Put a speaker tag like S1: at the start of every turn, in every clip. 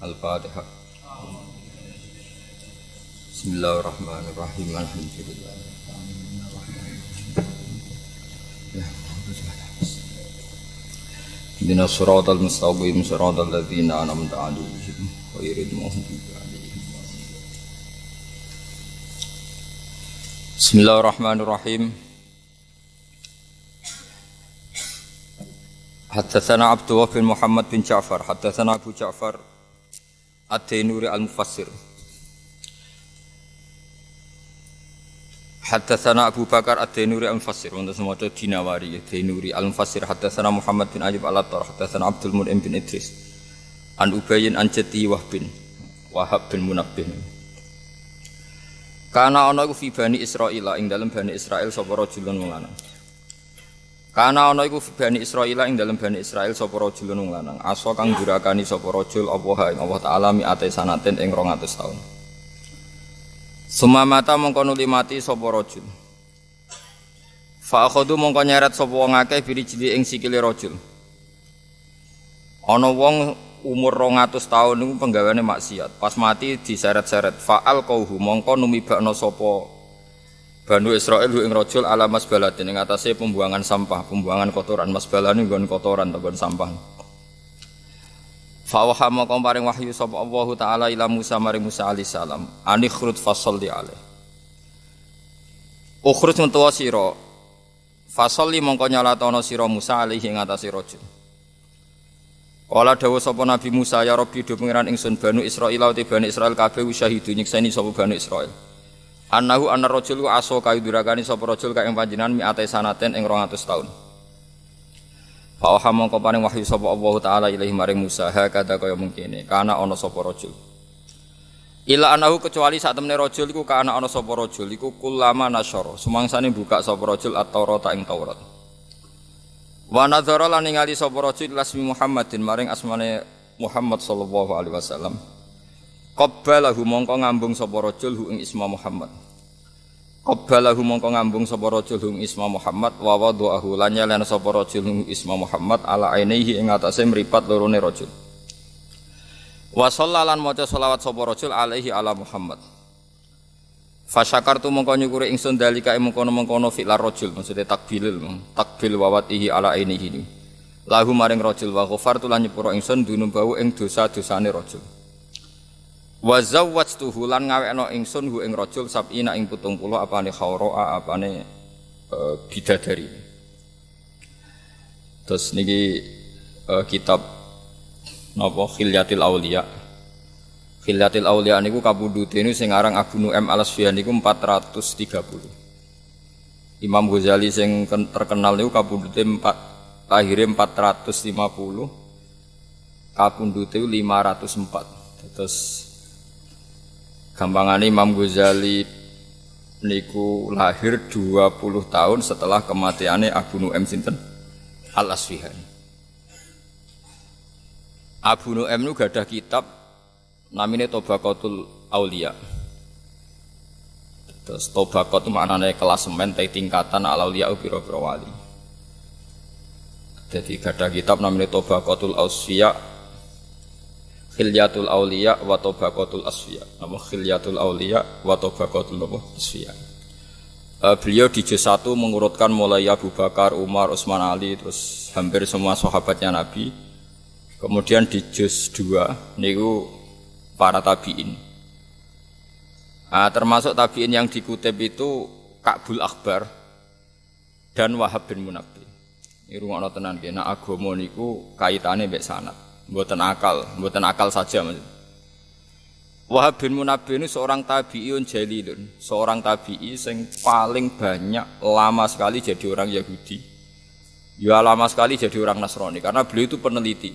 S1: Al-Fatihah. Bismillahirrahmanirrahim. Alhamdulillah. Dina surat al-mustaqim surat al-ladhina anamta alihim wa irid maghdubi alihim Bismillahirrahmanirrahim Haddatsana Abdullah bin Muhammad bin Ja'far Haddatsana Abu Ja'far Ad-Dainuri al-Mufassir. Haddatsana Abu Bakar Ad-Dainuri al-Mufassir. Untuk semua itu Dinawari Dainuri al-Mufassir. Haddatsana Muhammad bin Ayyub al-Attar Haddatsana Abdul Mun'im bin Idris An Ubayyin an Jati Wahbin Wahab bin Munabbih. Karena ana iku fi Bani Israil ing dalam Bani Israil sapa rajulun lanang Karena ana iku Bani Israil ing dalam Bani Israil sapa rajulun wong lanang aso kang durakani sapa rajul apa ing Allah taala mi'ate sanaten ing 200 taun Sumamata mongko nuli mati sapa rajul. Fa akhadhu mongko nyeret sapa wong akeh biri jili ing sikile rajul. Ana wong umur 200 tahun niku penggaweane maksiat. Pas mati diseret-seret. Fa'al qauhu mongko numibakno sapa Banu Israel ing rajul ala masbalatin ing atase pembuangan sampah, pembuangan kotoran. Masbalane nggon kotoran nggon sampah. Fawaha mongko paring wahyu sapa Allah taala ila Musa maring Musa alaihi salam. Ani khrut fasalli alaih. Ukhrut mentuwa sira. Fasalli mongko nyalatono sira Musa alaihi ing atase rajul. Kala dawuh sapa Nabi Musa ya Rabbi do pangeran ingsun Banu Israil uti Bani Israil kabeh usyahidu nyikseni sapa Banu Israil. Annahu anna rajul aso kayu durakani sapa rajul ka ing panjenengan mi'ate sanaten ing 200 taun. Fa mongko paring wahyu sapa Allah taala ilahi maring Musa ha kata kaya mungkine kana ana sapa rajul. Ila anahu kecuali saat temene rajul iku kana ana sapa rajul iku kulama nasyara sumangsane buka sapa rajul at-Taurat ing Taurat. Wa nadzara lan ningali sapa lasmi Muhammadin maring asmane Muhammad sallallahu alaihi wasallam. Qabbalahu mongko ngambung sapa rajul hu ing isma Muhammad. Qabbalahu mongko ngambung sapa rajul ing isma Muhammad wa wada'ahu lan nyalen sapa rajul ing isma Muhammad ala ainihi ing atase mripat lorone rajul. Wa sallalan maca selawat sapa rajul alaihi ala Muhammad. Fasyakartu mongko nyukuri ingsun dalika mengkono-mengkono fi'lar rajul maksudnya takbil takbil wawatihi ala ainihi. Lahu maring rajul wa ghafartu lan nyepuro ingsun dunubau ing dosa-dosane rajul. Wa zawwajtuhu lan ngawekno ingsun hu ing rajul sabina ing 70 apane khawra apane uh, bidadari. Terus niki uh, kitab napa khilyatil auliya khilyatil auliya niku kabudute niku sing aran Abu Nu'aim al-Asfihani niku 430 Imam Ghazali sing terkenal niku kabudute 4 lahirnya 450 kabudute 504 terus Gampangane Imam Ghazali niku lahir 20 tahun setelah kematiannya Abu Nu'aim sinten Al Asfihani. Abu Nu'aim itu gadah kitab namanya Tobaqatul Aulia. Terus Tobaqat itu maknanya kelasemen tingkatan al aulia biro wali. Jadi gadah kitab namanya Tobaqatul Ausfiya Khilyatul Aulia wa Tabaqatul Asfiya. Nama Khilyatul Aulia wa Tabaqatul Asfiya. Uh, beliau di juz 1 mengurutkan mulai Abu Bakar, Umar, Utsman Ali, terus hampir semua sahabatnya Nabi. Kemudian di juz 2 niku para tabi'in. Nah, termasuk tabi'in yang dikutip itu Ka'bul Akbar dan Wahab bin Munabbih. Ini rumah tenan kena agama niku kaitannya mbek sanad buatan akal, buatan akal saja. Wahab bin Munabbih ini seorang tabi'iyun jalilun, seorang tabi'i yang paling banyak lama sekali jadi orang Yahudi. Ya lama sekali jadi orang Nasrani karena beliau itu peneliti.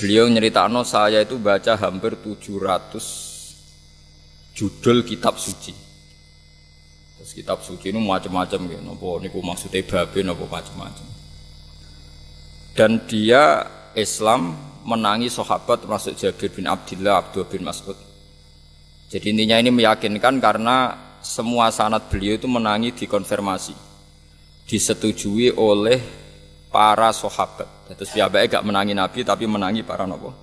S1: Beliau nyeritakan saya itu baca hampir 700 judul kitab suci. Terus kitab suci ini macam-macam ya, nopo niku maksudnya babe nopo macam-macam dan dia Islam menangi sahabat termasuk Jabir bin Abdullah, Abdul bin Mas'ud. Jadi intinya ini meyakinkan karena semua sanat beliau itu menangi dikonfirmasi, disetujui oleh para sahabat. Terus baik gak menangi Nabi tapi menangi para nopo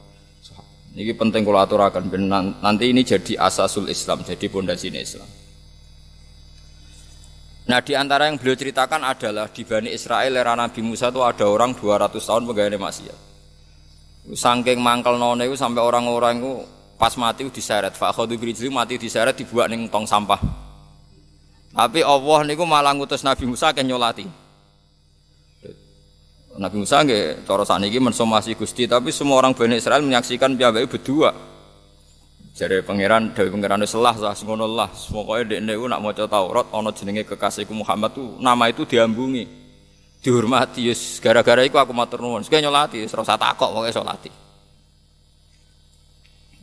S1: Ini penting kalau aturakan. Nanti ini jadi asasul Islam, jadi pondasi Islam. Nah di antara yang beliau ceritakan adalah di Bani Israel era Nabi Musa itu ada orang 200 tahun pegawai maksiat. Sangking mangkel nona itu sampai orang-orang itu pas mati diseret. Fakhadu birijli mati diseret dibuat ning tong sampah. Tapi Allah niku malah ngutus Nabi Musa ke nyolati. Nabi Musa nggih cara sakniki mensomasi Gusti, tapi semua orang Bani Israel menyaksikan piyambake berdua. Jadi pangeran dari pangeran selah sah ngono lah. Pokoke dekne ku nak maca Taurat ana jenenge kekasihku Muhammad tuh nama itu diambungi. Dihormati yes gara-gara iku aku matur nuwun. Sekali nyolati wis ora takok pokoke salati.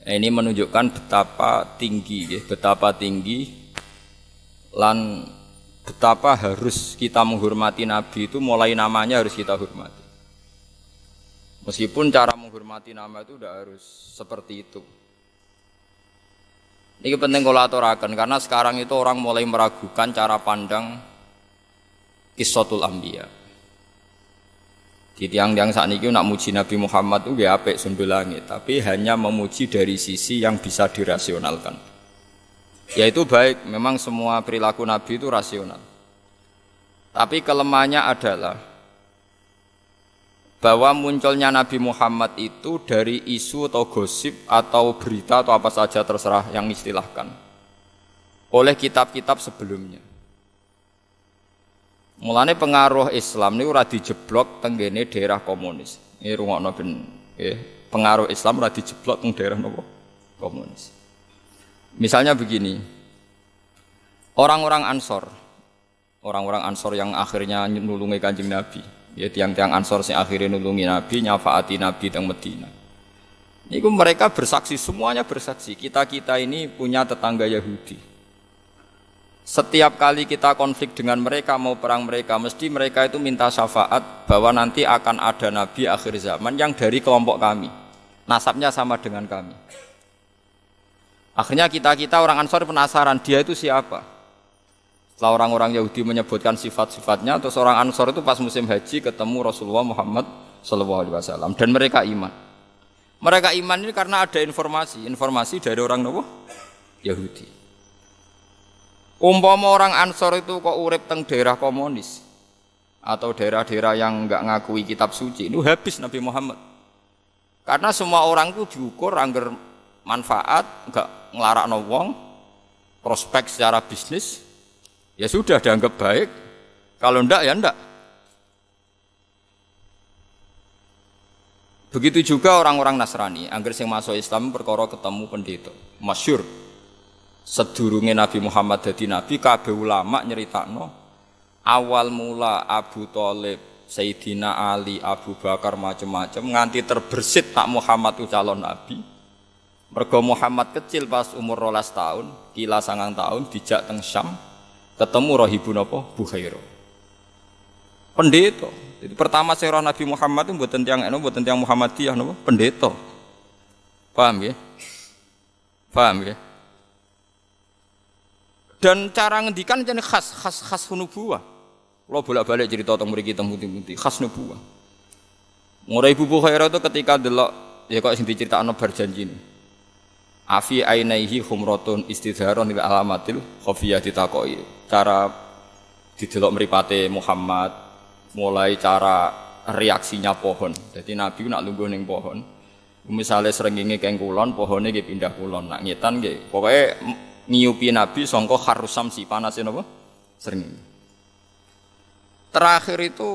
S1: Ini menunjukkan betapa tinggi ya, betapa tinggi lan betapa harus kita menghormati Nabi itu mulai namanya harus kita hormati. Meskipun cara menghormati nama itu tidak harus seperti itu. Ini penting kalau aturakan karena sekarang itu orang mulai meragukan cara pandang kisotul ambia. Di tiang-tiang saat ini nak muji Nabi Muhammad itu gak apik sumber langit, tapi hanya memuji dari sisi yang bisa dirasionalkan. Yaitu baik, memang semua perilaku Nabi itu rasional. Tapi kelemahannya adalah bahwa munculnya Nabi Muhammad itu dari isu atau gosip atau berita atau apa saja terserah yang istilahkan oleh kitab-kitab sebelumnya. Mulane pengaruh Islam ini ora dijeblok tenggene daerah komunis. Ini rungokno ya, pengaruh Islam ora dijeblok teng daerah komunis. Misalnya begini. Orang-orang Ansor, orang-orang Ansor yang akhirnya nulungi Kanjeng Nabi, ya tiang-tiang ansor yang akhirnya nulungi Nabi nyafaati Nabi teng Medina. Itu mereka bersaksi semuanya bersaksi. Kita kita ini punya tetangga Yahudi. Setiap kali kita konflik dengan mereka mau perang mereka mesti mereka itu minta syafaat bahwa nanti akan ada Nabi akhir zaman yang dari kelompok kami. Nasabnya sama dengan kami. Akhirnya kita kita orang Ansor penasaran dia itu siapa setelah orang-orang Yahudi menyebutkan sifat-sifatnya, terus orang Ansor itu pas musim haji ketemu Rasulullah Muhammad Shallallahu Alaihi Wasallam dan mereka iman. Mereka iman ini karena ada informasi, informasi dari orang Nabi Yahudi. Umpama orang Ansor itu kok urip teng daerah komunis atau daerah-daerah yang nggak ngakui kitab suci, itu habis Nabi Muhammad. Karena semua orang itu diukur angger manfaat, nggak ngelarak wong, prospek secara bisnis, ya sudah dianggap baik. Kalau ndak ya ndak. Begitu juga orang-orang Nasrani, angger sing masuk Islam perkara ketemu pendeta, masyur. Sedurunge Nabi Muhammad jadi nabi, kabeh ulama nyeritakno awal mula Abu Thalib, Sayyidina Ali, Abu Bakar macam-macam nganti terbersit tak Muhammad itu calon nabi. Mergo Muhammad kecil pas umur rolas tahun, kila sangang tahun dijak teng Syam, ketemu rohibun apa Bukhairo pendeta. Jadi pertama saya Nabi Muhammad itu buat tentang eno buat tentang Muhammadiyah nopo? Pendeta. Paham ya? Paham ya? Dan cara ngendikan jadi khas khas khas nubuah. Kalau bolak balik cerita tentang mereka tentang putih-putih khas nubuah. Murai Ibu Bukhairo itu ketika delok ya kok sing diceritakan berjanji ini. Afi ainaihi khumratun istidharon ila alamatil khafiyah ditakoi cara didelok meripate Muhammad mulai cara reaksinya pohon. Jadi Nabi nak lungguh ning pohon. Misalnya serenginge keng kulon pohonnya dia pindah kulon. Nak ngetan nggih pokoknya nyiupi Nabi songko harusam si panasin apa sering terakhir itu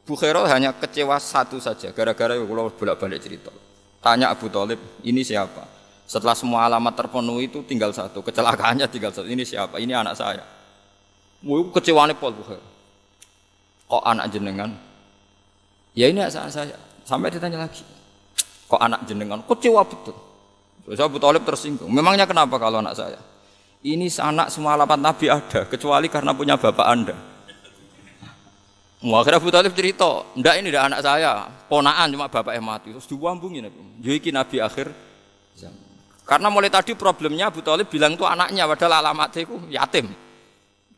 S1: Bukhairah hanya kecewa satu saja gara-gara kalau bolak-balik cerita. Tanya Abu Talib ini siapa? Setelah semua alamat terpenuhi itu tinggal satu kecelakaannya tinggal satu ini siapa? Ini anak saya Mau kecewanya Paul Bukhari. Kok anak jenengan? Ya ini anak saya. Sampai ditanya lagi. Kok anak jenengan? Kecewa betul. Terus Abu Talib tersinggung. Memangnya kenapa kalau anak saya? Ini anak semua alamat Nabi ada, kecuali karena punya bapak anda. Akhirnya Abu Talib cerita, ndak ini ndak anak saya, ponaan cuma bapak yang mati. Terus diwambungin Nabi. Jadi Nabi akhir Karena mulai tadi problemnya Abu Talib bilang itu anaknya, padahal alamatnya itu yatim.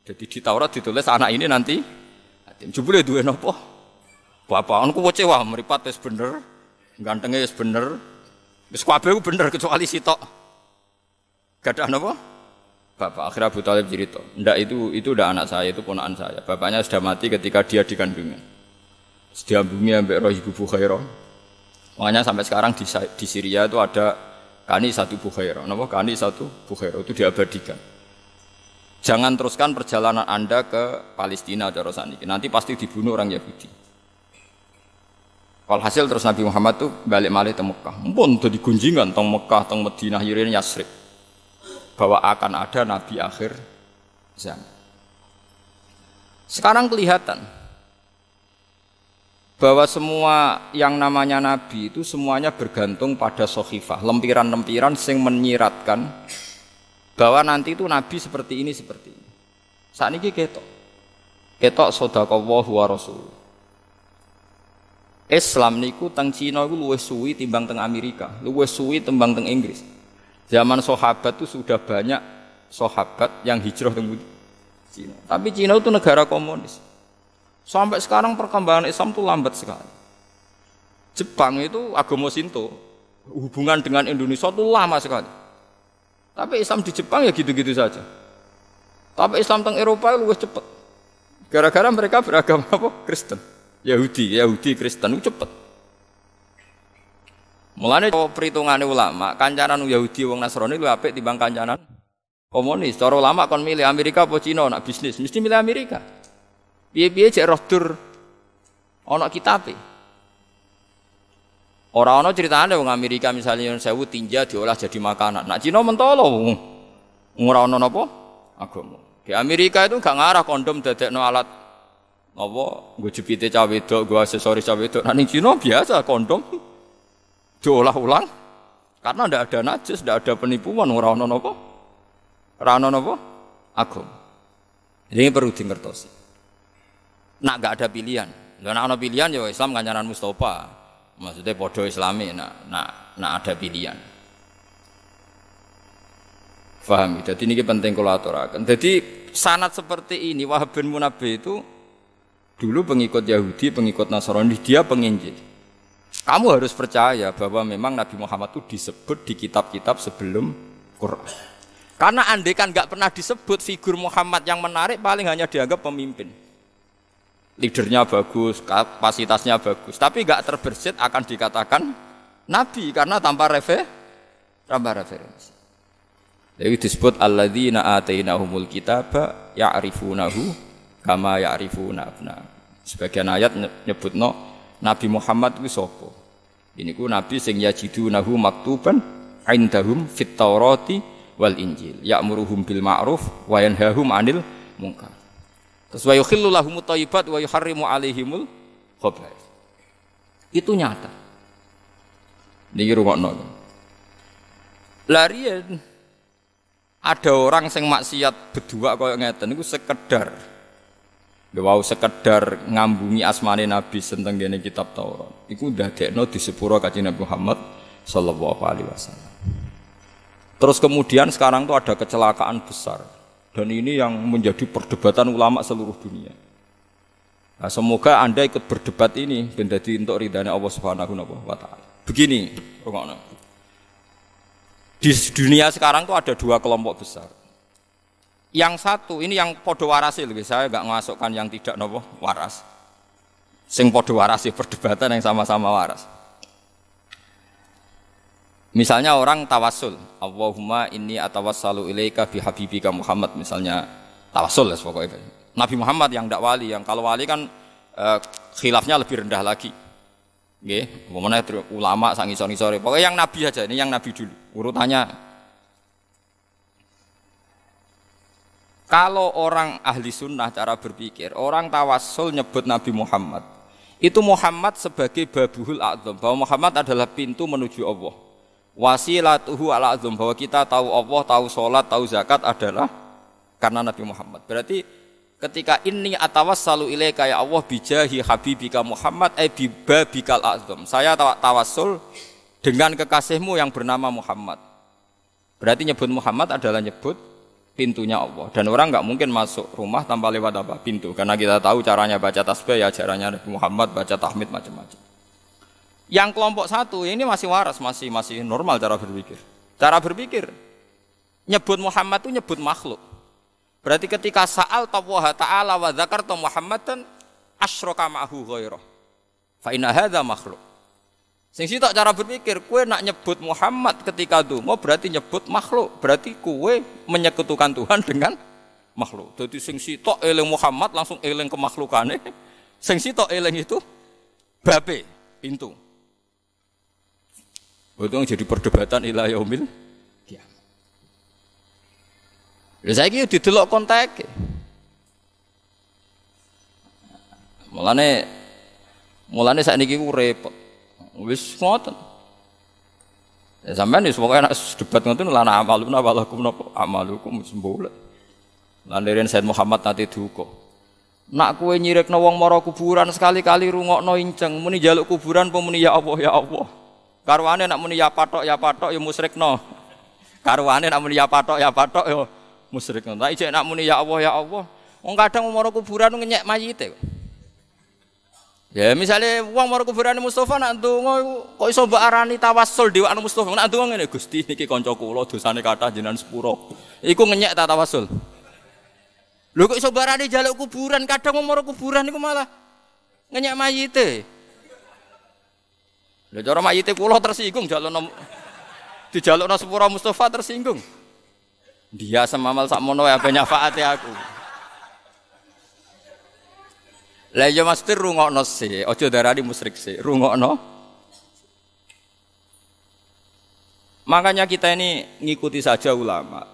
S1: Jadi di Taurat ditulis anak ini nanti yatim. Jebule duwe napa? Bapak anku kecewa meripat wis bener, gantengnya wis bener. Wis kabeh bener kecuali sitok. Gadah napa? Bapak akhirnya Abu Talib cerita, ndak itu itu udah anak saya, itu ponakan saya. Bapaknya sudah mati ketika dia di kandungan. Bumi ambek roh ibu Bukhairah. Makanya sampai sekarang di, di Syria itu ada kani satu Bukhairah. Napa kani satu Bukhairah itu diabadikan. Jangan teruskan perjalanan Anda ke Palestina cara saniki. Nanti pasti dibunuh orang Yahudi. Walhasil terus Nabi Muhammad tuh balik malih ke Mekah. Mumpun tuh digunjingan tong Mekah, tong Madinah, Yirin Yasrib. Bahwa akan ada Nabi akhir zaman. Sekarang kelihatan bahwa semua yang namanya Nabi itu semuanya bergantung pada sohifah, lempiran-lempiran sing menyiratkan bahwa nanti itu Nabi seperti ini, seperti ini. Saat ini ketok. Ketok sodakallahu wa rasul. Islam niku teng Cina iku luwih suwi timbang teng Amerika, luwih suwi timbang teng Inggris. Zaman sahabat itu sudah banyak sahabat yang hijrah teng Cina. Tapi Cina itu negara komunis. Sampai sekarang perkembangan Islam itu lambat sekali. Jepang itu agama Sinto. Hubungan dengan Indonesia itu lama sekali. Tapi Islam di Jepang ya gitu-gitu saja. Tapi Islam teng Eropa luwih cepat. Gara-gara mereka beragama apa? Kristen. Yahudi, Yahudi Kristen cepet. Mulane perhitungannya ulama, kancanan Yahudi wong Nasrani lu apik timbang kancanan komunis. Cara ulama kon milih Amerika apa Cina nak bisnis, mesti milih Amerika. Piye-piye cek roh dur ana kitabe. Ora ana critane wong Amerika misalnya sewu tinja diolah jadi makanan. Nak Cina mentolo ora ana napa agama. Di Amerika itu gak ngarah kondom dadekno alat apa gue jepite cawe wedok, gue aksesoris cawe wedok. Nah, Cina biasa kondom diolah ulang karena ndak ada najis, ndak ada penipuan, ora ono napa? Ora ono napa? Agam. Ini perlu dingertosi. Nak gak ada pilihan. Nak ada pilihan ya Islam kancanan Mustafa. Maksudnya podo Islami nak nak nak ada pilihan. Faham? Jadi ini penting kalau aturakan. Jadi sanat seperti ini Wahab bin Munabbi itu Dulu pengikut Yahudi, pengikut Nasrani, dia penginjil. Kamu harus percaya bahwa memang Nabi Muhammad itu disebut di kitab-kitab sebelum Quran. Karena andai kan nggak pernah disebut figur Muhammad yang menarik, paling hanya dianggap pemimpin. Leadernya bagus, kapasitasnya bagus, tapi nggak terbersit akan dikatakan Nabi karena tanpa refe, tanpa referensi. Jadi disebut alladzina atainahumul kitaba ya'rifunahu kama ya'rifuna abna. Sebagian ayat nyebut no Nabi Muhammad itu sapa? Ini ku nabi sing yajidunahu maktuban indahum fit Taurati wal Injil. Ya'muruhum bil ma'ruf wa yanhahum 'anil munkar. Terus wa yukhillu lahum thayyibat wa yuharrimu 'alaihimul khaba'ith. Itu nyata. Niki rungokno. Larian ada orang sing maksiat berdua kaya ngeten niku sekedar Wow sekedar ngambungi asmane Nabi tentang gene kitab Taurat. Iku dadekno di sepuro kaji Nabi Muhammad sallallahu alaihi wasallam. Terus kemudian sekarang tuh ada kecelakaan besar dan ini yang menjadi perdebatan ulama seluruh dunia. Nah, semoga Anda ikut berdebat ini menjadi untuk ridhanya Allah Subhanahu wa taala. Begini, Di dunia sekarang tuh ada dua kelompok besar. Yang satu ini yang podo warasi lebih saya nggak masukkan yang tidak nopo waras. Sing podo warasi perdebatan yang sama-sama waras. Misalnya orang tawasul, Allahumma inni atawassalu ilaika bi habibika Muhammad misalnya tawasul ya pokoknya. Nabi Muhammad yang tidak wali, yang kalau wali kan eh, khilafnya lebih rendah lagi. Nggih, ulama sang isor-isore. Pokoknya yang nabi aja, ini yang nabi dulu. Urutannya Kalau orang ahli sunnah cara berpikir, orang tawasul nyebut Nabi Muhammad. Itu Muhammad sebagai babuhul a'zam, bahwa Muhammad adalah pintu menuju Allah. Wasilatuhu ala a'zam, bahwa kita tahu Allah, tahu sholat, tahu zakat adalah karena Nabi Muhammad. Berarti ketika ini atawassalu ilaika ya Allah bijahi habibika Muhammad eh bibabikal a'zam. Saya tawasul dengan kekasihmu yang bernama Muhammad. Berarti nyebut Muhammad adalah nyebut pintunya Allah dan orang nggak mungkin masuk rumah tanpa lewat apa pintu karena kita tahu caranya baca tasbih ya caranya Nabi Muhammad baca tahmid macam-macam Yang kelompok satu ini masih waras, masih masih normal cara berpikir. Cara berpikir nyebut Muhammad itu nyebut makhluk. Berarti ketika sa'al Allah ta'ala wa dzakarta Muhammadan asyraka ma'hu ghairah. Fa inna hadza makhluk. Sing sitok cara berpikir, kue nak nyebut Muhammad ketika mau berarti nyebut makhluk, berarti kue menyekutukan Tuhan dengan makhluk. Jadi sing sitok eling Muhammad langsung eling kemakhlukane. Sing sitok eling itu babe pintu. Itu jadi perdebatan ilah yaumil kiamat. Lha saiki didelok kontek. Mulane mulane sakniki ku repot. Wis ngoten. Ya sampean wis pokoke nek debat ngoten lan amalun awalakum napa amalukum sembulat. Lan Said Muhammad nanti duka. Nak kue nyirek wong mara kuburan sekali-kali rungokno inceng, muni jaluk kuburan apa muni ya Allah ya Allah. Karwane nak muni ya patok ya patok ya musyrikno. Karwane nak muni ya patok ya patok ya musyrikno. Tapi jek nak muni ya Allah ya Allah, wong kadang mara kuburan ngenyek mayite. Ya misalnya wong mara kuburan Mustafa nak ndonga kok iso mbok arani tawassul dewa Mustafa. Nak ndonga ngene Gusti niki kanca kula dosane kathah jenengan sepuro. Iku ngenyek ta tawassul. Lho kok iso barane jaluk kuburan, kadang mau kuburan iku malah ngenyak mayite. Lho cara mayite kula tersinggung jalukno dijalukno sepura Mustafa tersinggung. Dia semamal sakmono ya banyak faate aku. Lah ya mesti rungokno sih, aja darani musyrik sih, rungokno. Makanya kita ini ngikuti saja ulama.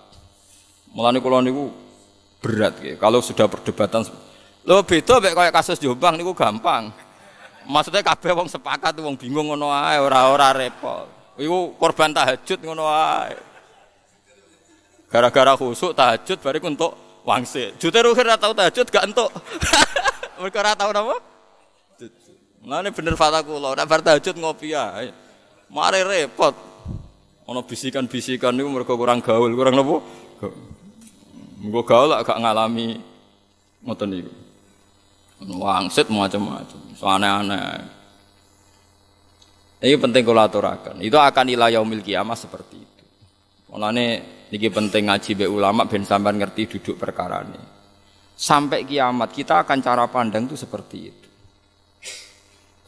S1: Mulane kula niku berat ya. Kalau sudah perdebatan lo beda mek kayak kasus Jombang niku gampang. Maksudnya kabeh wong sepakat wong bingung ngono ae ora-ora repot. Iku korban tahajud ngono ae. Gara-gara khusuk tahajud bari untuk wangsit. Jute ruhir ora tau tahajud gak entuk. Mergo ora tau napa? Ngene bener fata kula, nek bar ngopi ae. Mare repot. Ono bisikan-bisikan niku mergo kurang gaul, kurang napa? Gue gaul gak ngalami ngoten niku. Wangsit macam-macam, aneh-aneh. Ini penting aturakan. Itu akan ilah yaumil kiamah seperti itu. Mulane niki penting ngaji be ulama ben sampean ngerti duduk perkara ini. Sampai kiamat kita akan cara pandang itu seperti itu.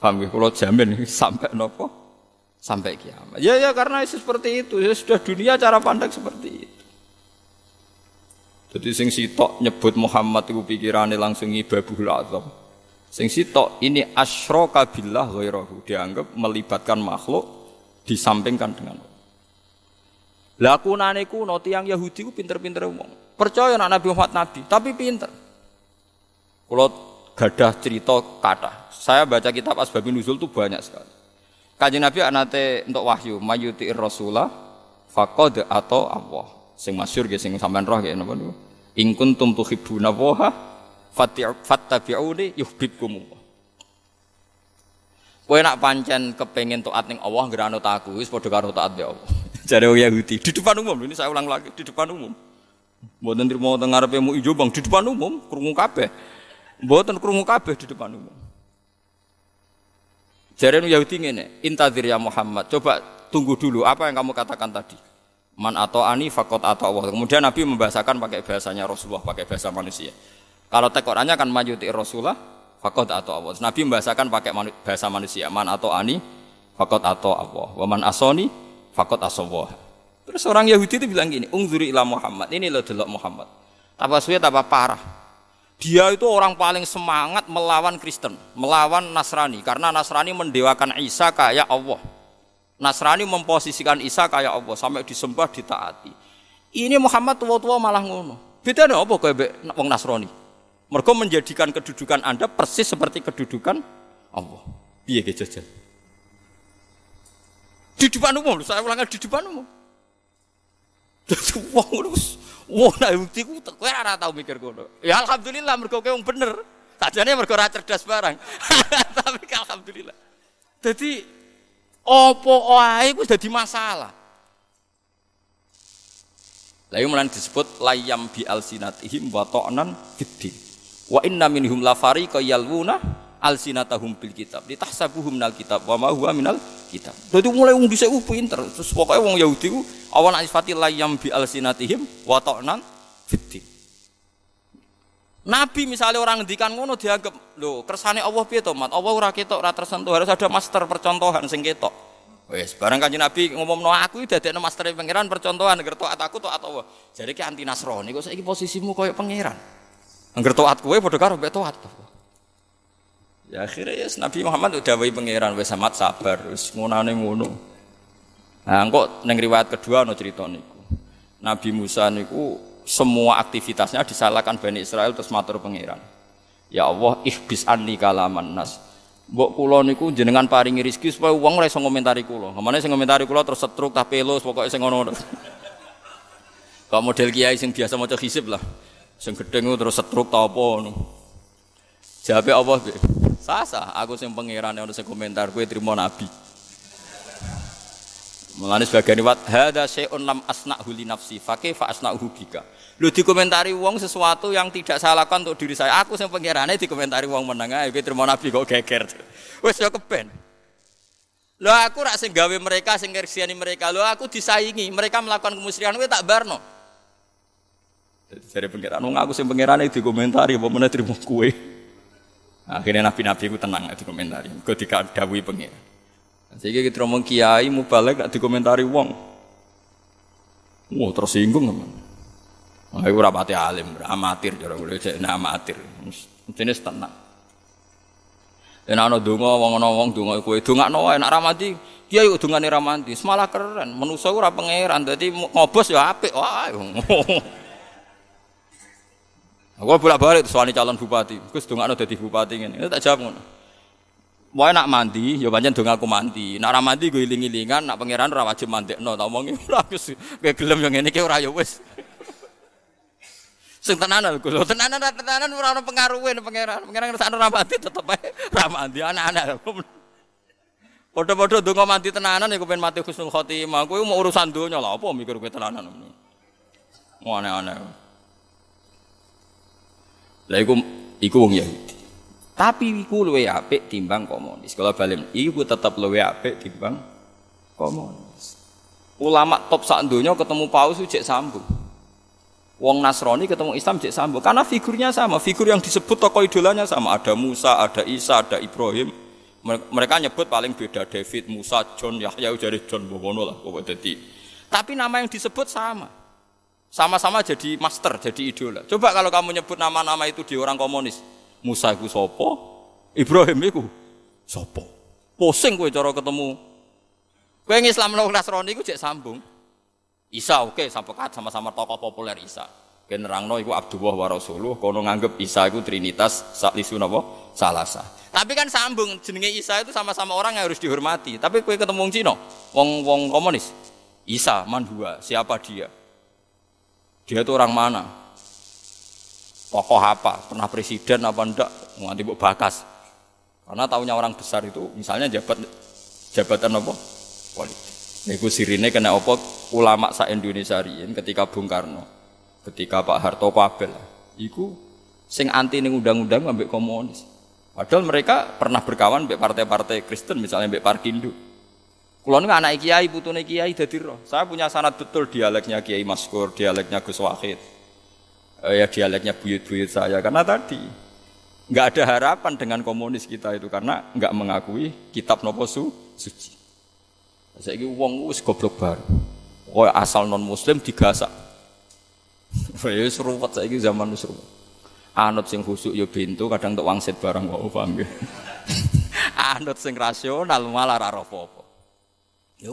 S1: Paham? Kalau jamin sampai nopo? Sampai kiamat. Ya ya karena seperti itu. Ya sudah dunia cara pandang seperti itu. Jadi sing sitok nyebut Muhammad itu pikirannya langsung ibabul azam. Sing sitok ini asyraka billah ghairahu dianggap melibatkan makhluk disampingkan dengan Allah. Lah kunane kuno tiang Yahudi ku pinter-pinter wong. Percaya nak Nabi Muhammad nabi, tapi pinter. Kalau gadah cerita kata, saya baca kitab Asbabun Nuzul itu banyak sekali. Kaji Nabi anate untuk wahyu, mayuti Rasulullah faqad atau Allah sing masyhur ge sing sampean roh ge napa niku in kuntum tuhibbuna wa fattabi'uni yuhibbukum Kowe nak pancen kepengen taat ning Allah ngrano aku wis padha karo taat be Allah. Jare wong Yahudi di depan umum ini saya ulang lagi di depan umum. Mboten trimo teng ngarepe mu ijo Bang di depan umum krungu kabeh. Mboten krungu kabeh di depan umum. Jare Yahudi ngene, "Intadzir ya Muhammad, coba tunggu dulu apa yang kamu katakan tadi." Man atau ani fakot atau Allah. Kemudian Nabi membahasakan pakai bahasanya Rasulullah, pakai bahasa manusia. Kalau tekorannya kan majuti Rasulullah, fakot atau Allah. Nabi membahasakan pakai bahasa manusia. Man atau ani fakot atau Allah. Waman asoni fakot asowoh. Terus orang Yahudi itu bilang gini, ungzuri ila Muhammad. Ini lo delok Muhammad. Tapa suwe tapa parah. Dia itu orang paling semangat melawan Kristen, melawan Nasrani. Karena Nasrani mendewakan Isa kayak Allah. Nasrani memposisikan Isa kayak Allah sampai disembah ditaati. Ini Muhammad tua-tua malah ngono. Beda nih apa kayak wong Nasrani? Mereka menjadikan kedudukan Anda persis seperti kedudukan Allah. Gitu jajal. Di depan umum, saya ulangi di depan umum. Jadi wong terus, wong nak bukti ku kowe ora tau mikir ngono. Ya alhamdulillah mergo kowe wong bener. Sajane mergo ora cerdas barang. Tapi alhamdulillah. Jadi Opo ae iku dadi masalah. Lalu mulai disebut layam bi alsinatihim wa ta'nan fiddin. Wa inna minhum la fariqa yalwuna alsinatahum bil kitab litahsabuhum minal kitab wa ma huwa minal kitab. Dadi mulai wong dhisik pinter. Terus pokoke wong Yahudi ku awan isfati layam bi alsinatihim wa ta'nan fitin. Nabi misalnya orang ngendikan ngono dianggap lho kersane Allah piye to mat? Allah ora ketok ora tersentuh harus ada master percontohan sing ketok. Wes barang kanjeng Nabi ngomongno aku dadekno master pangeran percontohan ngerti taat aku taat Allah. Jadi ki anti Nasrani kok saiki posisimu koyo pangeran. Angger taat kowe padha karo mbek taat. Ya akhirnya ya Nabi Muhammad udah wae pangeran wes amat sabar wis ngonane ngono. Nah, kok neng riwayat kedua no cerita niku. Nabi Musa niku semua aktivitasnya disalahkan Bani Israel terus matur pangeran. Ya Allah, ihbis anni kalaman nas. Mbok kula niku jenengan paringi rezeki supaya wong ora iso ngomentari kula. Ke mana sing ngomentari kula terus setruk tak pelus pokoke sing ngono. Kok model kiai sing biasa maca hisib lah. Sing gedeng terus setruk ta apa ngono. Jawabe Allah, Sasa, aku sing pangeran ono sing komentar kowe trimo nabi. Mulane sebagian riwayat hadza syai'un lam asna'hu li nafsi fa kaifa asna'hu bika. Lu dikomentari wong sesuatu yang tidak saya lakukan untuk diri saya. Aku sing pangerane dikomentari wong meneng ae kowe terima nabi kok geger. Wis yo keben. Lho aku rak sing gawe mereka sing ngersiani mereka. Lho aku disaingi, mereka melakukan kemusyrikan kowe tak barno. Jadi dari pangeran wong aku sing pangerane dikomentari apa meneh terima kowe. Akhirnya nabi-nabi ku tenang dikomentari. Kok dikadawuhi pangeran. Sehingga kita ngomong kiai mau balik gak dikomentari wong. Wah tersinggung teman. Nah, itu rapati alim, amatir, cara gue cek, nah amatir, jenis tenang. Dan ana donga wong ana wong donga kowe dongakno wae nek ramati kiai kok dongane ramanti semalah keren manusa ora pangeran dadi ngobos ya apik wae Aku bolak-balik soalnya calon bupati, Gus dongakno dadi bupati ngene. Tak jawab ngono. Wae nak mandi, ya pancen dong aku mandi. Nak ora mandi gue iling-ilingan, nak pangeran ora wajib mandekno. Tak omongi ora wis kowe gelem yang ngene iki ora ya wis. Sing tenanan Gus, tenanan tenanan ora ono pengaruhe pangeran. Pangeran ngersakno ora mandi tetep ae ora mandi anak-anak. Padha-padha donga mandi tenanan ya pengen mati husnul khotimah. Kowe mau urusan donya lah apa mikir kowe tenanan. Mau aneh-aneh. Lah iku iku wong Yahudi. Tapi iku luwe apik timbang komunis. Kalau balik iku tetap luwe apik timbang komunis. Ulama top sak donya ketemu Paus cek sambung. Wong Nasrani ketemu Islam cek sambung karena figurnya sama, figur yang disebut tokoh idolanya sama. Ada Musa, ada Isa, ada Ibrahim. Mereka nyebut paling beda David, Musa, John, Yahya jadi John Bobono lah pokoknya Tapi nama yang disebut sama. Sama-sama jadi master, jadi idola. Coba kalau kamu nyebut nama-nama itu di orang komunis, Musa iku sapa? Ibrahim iku sapa? Pusing kowe cara ketemu. Kowe Islam nang Nasrani iku cek sambung. Isa oke okay, sama-sama tokoh populer Isa. Ken nerangno iku Abdullah wa Rasulullah kono nganggep Isa iku trinitas saklisu napa? Salasa. Tapi kan sambung jenenge Isa itu sama-sama orang yang harus dihormati. Tapi kowe ketemu wong Cina, wong-wong komunis. Isa man siapa dia? Dia itu orang mana? Tokoh apa, pernah presiden apa ndak, nganti mbok bakas. Karena tahunya orang besar itu misalnya jabat jabatan apa? Politik. Niku sirine kena apa ulama sa Indonesia riyen ketika Bung Karno, ketika Pak Harto Kabel. Iku sing anti ning undang-undang ambek komunis. Padahal mereka pernah berkawan mbek partai-partai Kristen misalnya mbek Parkindo. Kulo niku anak kiai, putune kiai dadi roh. Saya punya sanad betul dialeknya Kiai Maskur, dialeknya Gus Wahid ya dialeknya buyut-buyut saya karena tadi nggak ada harapan dengan komunis kita itu karena nggak mengakui kitab nopo su, suci. Saya ini uang us goblok baru. Oh asal non muslim digasak. Ya serupat saya ini zaman serupat. Anut sing khusuk yo ya bintu kadang untuk wangsit barang kok paham ya. Anut sing rasional malah raro apa Ya.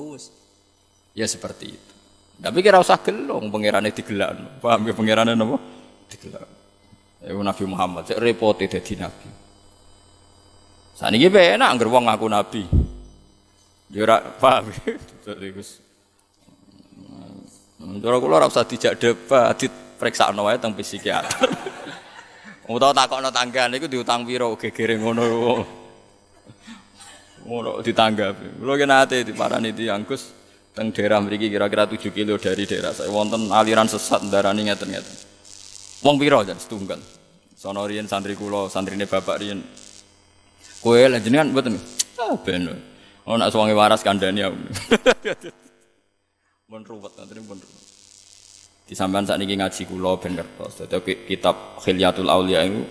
S1: Ya seperti itu. Tapi kira usah gelong pangerane digelan. Paham ya pangerane napa? Ya Nabi Muhammad cek repot dadi nabi. Saniki enak anggere wong ngaku nabi. Ya ora paham. Terus Cara kula ora usah dijak debat, dipriksakno wae teng psikiater. Tau takokno tangga niku diutang pira gegere ngono. Ngono ditanggapi. Kula ki nate diparani tiyang Gus teng daerah mriki kira-kira 7 kilo dari daerah saya wonten aliran sesat ndarani ngeten-ngeten. Wong piro jan setunggal. Sono riyen santri kula, santrine bapak riyen. Kowe lah jenengan mboten. Ah ben. Oh nak suwangi waras kandhani aku. Mun ruwet ngoten pun ruwet. Di sampean saat ini ngaji kula ben ngertos. Dadi kitab Khilyatul Aulia itu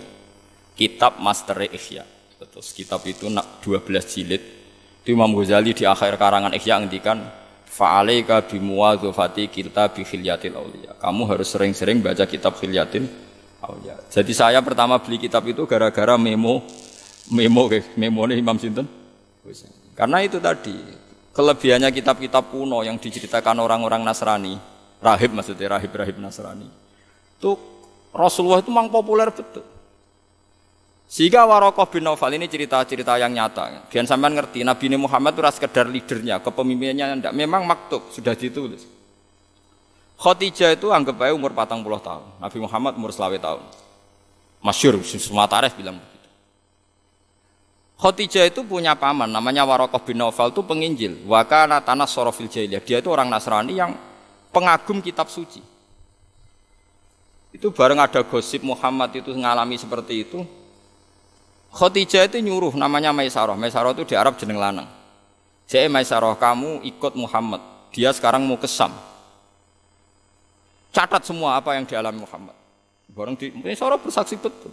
S1: kitab Master Ihya. Terus kitab itu nak 12 jilid. Itu Imam Ghazali di akhir karangan Ihya ngendikan fa'alaika bimuwadzafati kitab Khilyatil Aulia. Kamu harus sering-sering baca kitab Khilyatil Aulia. Jadi saya pertama beli kitab itu gara-gara memo memo memo nih Imam Sinten. Karena itu tadi kelebihannya kitab-kitab kuno yang diceritakan orang-orang Nasrani rahib maksudnya rahib-rahib Nasrani. Itu Rasulullah itu memang populer betul. Sehingga Warokoh bin Nawfal ini cerita-cerita yang nyata. Biar sampean ngerti, Nabi Muhammad itu sekedar leadernya, kepemimpinannya tidak. Memang maktub, sudah ditulis. Khadijah itu anggap aja umur 40 tahun. Nabi Muhammad umur selawe tahun. Masyur, semua bilang begitu. Khadijah itu punya paman, namanya Warokoh bin Nawfal itu penginjil. Wakana tanah sorofil jahiliyah. Dia itu orang Nasrani yang pengagum kitab suci. Itu bareng ada gosip Muhammad itu mengalami seperti itu. Khadijah itu nyuruh namanya Maisarah. Maisarah itu di Arab jeneng lanang. Jadi Maisarah kamu ikut Muhammad. Dia sekarang mau kesam. Catat semua apa yang dialami Muhammad. Bareng di Maisarah bersaksi betul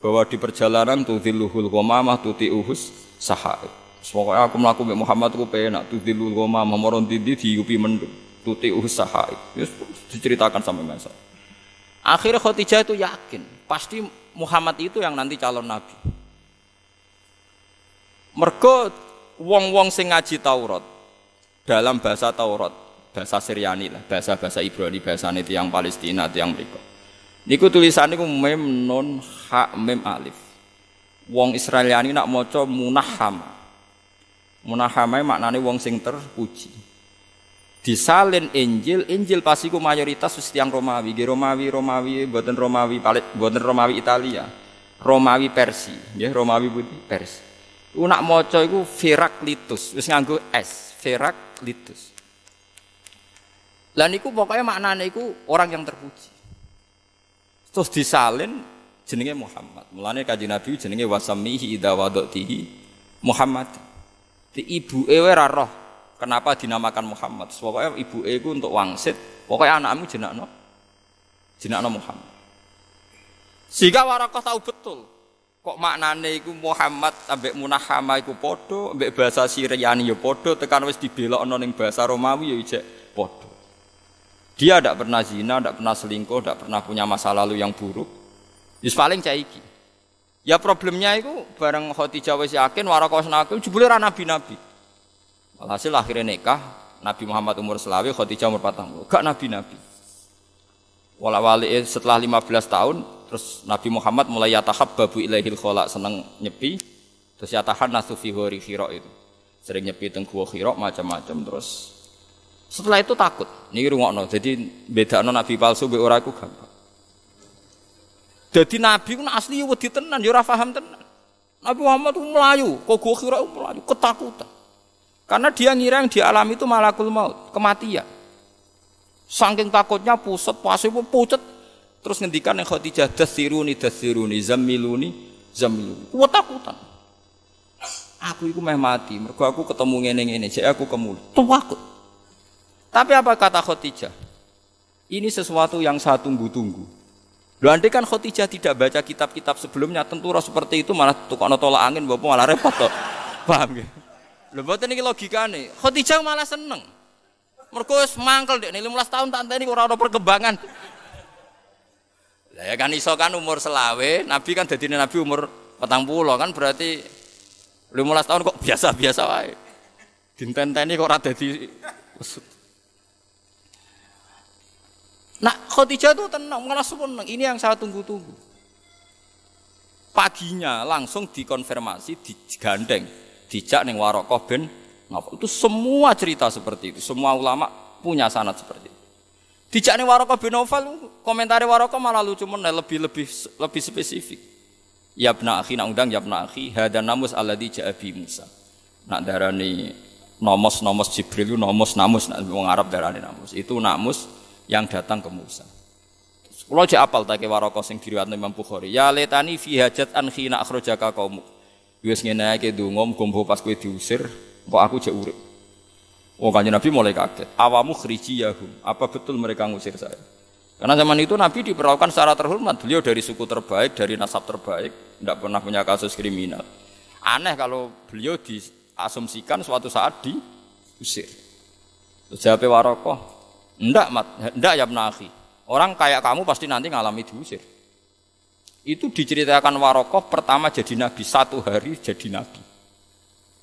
S1: bahwa di perjalanan tudhiluhul ghamamah uhus sahaib. Pokoknya aku melakukan Muhammad aku penak tudhilul ghamamah moron didi diupi mendung tuti usaha itu diceritakan sama Masa. Akhirnya Khadijah itu yakin pasti Muhammad itu yang nanti calon nabi. Mergo wong-wong sing ngaji Taurat dalam bahasa Taurat, bahasa Syriani lah, bahasa-bahasa Ibrani, bahasa yang Palestina, yang mereka. Niku tulisan niku mem non ha mem alif. Wong Israeliani nak maca munahama. Munahama maknane wong sing terpuji disalin Injil, Injil pasti ku mayoritas wis tiyang Romawi, nggih Romawi, Romawi boten Romawi boten Romawi Italia. Romawi Persi, nggih Romawi putih Persi. Nak maca iku Heraklitus, wis nganggo S, Heraklitus. Lah niku pokoknya maknane iku orang yang terpuji. Terus disalin jenenge Muhammad. Mulane kanjeng Nabi jenenge wasamihi idza wadatihi Muhammad. Di ibu ewe roh Kenapa dinamakan Muhammad? Pokoknya ibu itu untuk wangsit. Pokoknya anakmu jenakno, jenakno Muhammad. Sehingga Warokoh tahu betul. Kok maknane iku Muhammad ambek Munahama iku podo, ambek bahasa Syriani ya podo, tekan wis dibelokno ning bahasa Romawi ya ijek podo. Dia tidak pernah zina, tidak pernah selingkuh, tidak pernah punya masa lalu yang buruk. Yus paling caiki. Ya problemnya itu bareng Khadijah wis yakin Warokoh senakil jebule ra nabi-nabi. Alhasil akhirnya nikah, Nabi Muhammad umur selawi, Khadijah umur 40. Gak nabi-nabi. Wala wali setelah 15 tahun, terus Nabi Muhammad mulai yatahab babu ilahil kholak seneng nyepi, terus yatahan nasu fi hori khiro itu. Sering nyepi tengku khiro macam-macam terus. Setelah itu takut. Ini rungokno. Jadi beda Nabi palsu be ora gampang. Jadi Nabi kan asli wedi tenan, yo ora paham tenan. Nabi Muhammad itu melayu, kok gua kira melayu, ketakutan. Karena dia ngira yang dialami itu malakul maut, kematian. Saking takutnya pusat, puasa pun pucat. Terus ngendikan yang Khadijah dasiruni dasiruni zamiluni zamiluni. Kuat takutan. Aku itu meh mati, mergo aku ketemu ngene ngene, jadi aku kemulut. Takut. Tapi apa kata Khadijah? Ini sesuatu yang saya tunggu-tunggu. Loh andai kan Khadijah tidak baca kitab-kitab sebelumnya, tentu roh seperti itu malah tukang tolak angin, bapak malah repot toh. Paham ya? Lho mboten iki logikane. Khadijah malah seneng. Mergo mangkel dek 15 tahun tak enteni ora ana perkembangan. Lah ya kan iso kan umur selawe, Nabi kan dadi Nabi umur petang puluh kan berarti 15 tahun kok biasa-biasa wae. Dintenteni kok ora dadi Nah, Khadijah itu tenang, malah seneng. Ini yang saya tunggu-tunggu. Paginya langsung dikonfirmasi, digandeng dijak neng Warokoh bin Nawfal. Itu semua cerita seperti itu. Semua ulama punya sanat seperti itu. Dijak neng Warokoh bin Nawfal komentari Warokoh malah lucu mana lebih lebih lebih spesifik. Ya bna akhi nak undang ya bna akhi hadan namus alladzi ja'a bi Musa. Nak darani nomos nomos Jibril nomos namus nak wong Arab darani namus. Itu namus yang datang ke Musa. Kalau cek apal tak warokoh sing diriwayatno Imam Bukhari. Ya letani fi hajat an khina akhrajaka qaumuk Wis ngene ae donga muga pas kowe diusir, kok aku jek urip. Oh kanjeng Nabi mulai kaget. Awamu khrijiyahum. Apa betul mereka ngusir saya? Karena zaman itu Nabi diperlakukan secara terhormat. Beliau dari suku terbaik, dari nasab terbaik, tidak pernah punya kasus kriminal. Aneh kalau beliau diasumsikan suatu saat diusir. Terus jawab Warokoh, enggak mat, enggak ya menahi. Orang kayak kamu pasti nanti ngalami diusir. Itu diceritakan Warokoh pertama jadi nabi satu hari jadi nabi.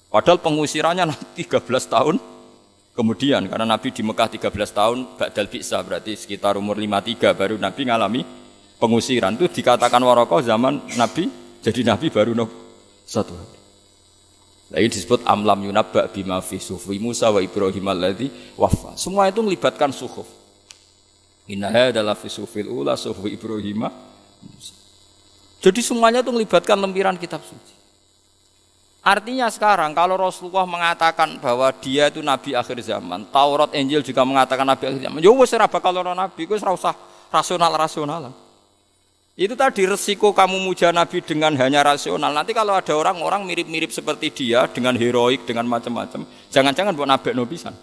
S1: Padahal pengusirannya 13 tahun kemudian karena Nabi di Mekah 13 tahun Ba'dal Bi'sa berarti sekitar umur 53 baru Nabi ngalami pengusiran itu dikatakan Warokoh zaman Nabi jadi Nabi baru no, satu hari. Lagi disebut amlam yunabba bima fi sufi Musa wa Ibrahim alladhi wafa. Semua itu melibatkan suhuf. Inna adalah fi sufil ula sufi Ibrahim Musa. Jadi semuanya itu melibatkan lempiran kitab suci. Artinya sekarang kalau Rasulullah mengatakan bahwa dia itu nabi akhir zaman, Taurat Injil juga mengatakan nabi akhir zaman. Ya wis ora bakal orang nabi, wis ora usah rasional-rasional. Itu tadi resiko kamu muja nabi dengan hanya rasional. Nanti kalau ada orang-orang mirip-mirip seperti dia dengan heroik dengan macam-macam, jangan-jangan buat nabi nobisan.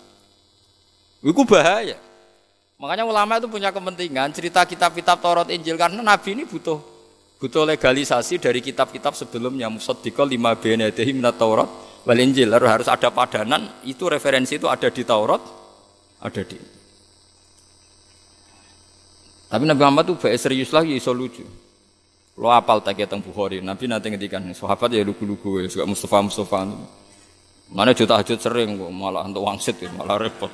S1: Itu bahaya. Makanya ulama itu punya kepentingan cerita kitab-kitab Taurat Injil karena nabi ini butuh butuh legalisasi dari kitab-kitab sebelumnya musaddiqal lima benedehi minat Taurat wal Injil. Harus ada padanan itu referensi itu ada di Taurat ada di tapi Nabi Muhammad itu baik serius lagi iso lucu. Lo apal tak tentang Bukhari. Nabi nanti ngedikan sahabat ya lugu-lugu ya suka Mustafa Mustafa mana juta hajat sering malah untuk wangsit ya, malah repot.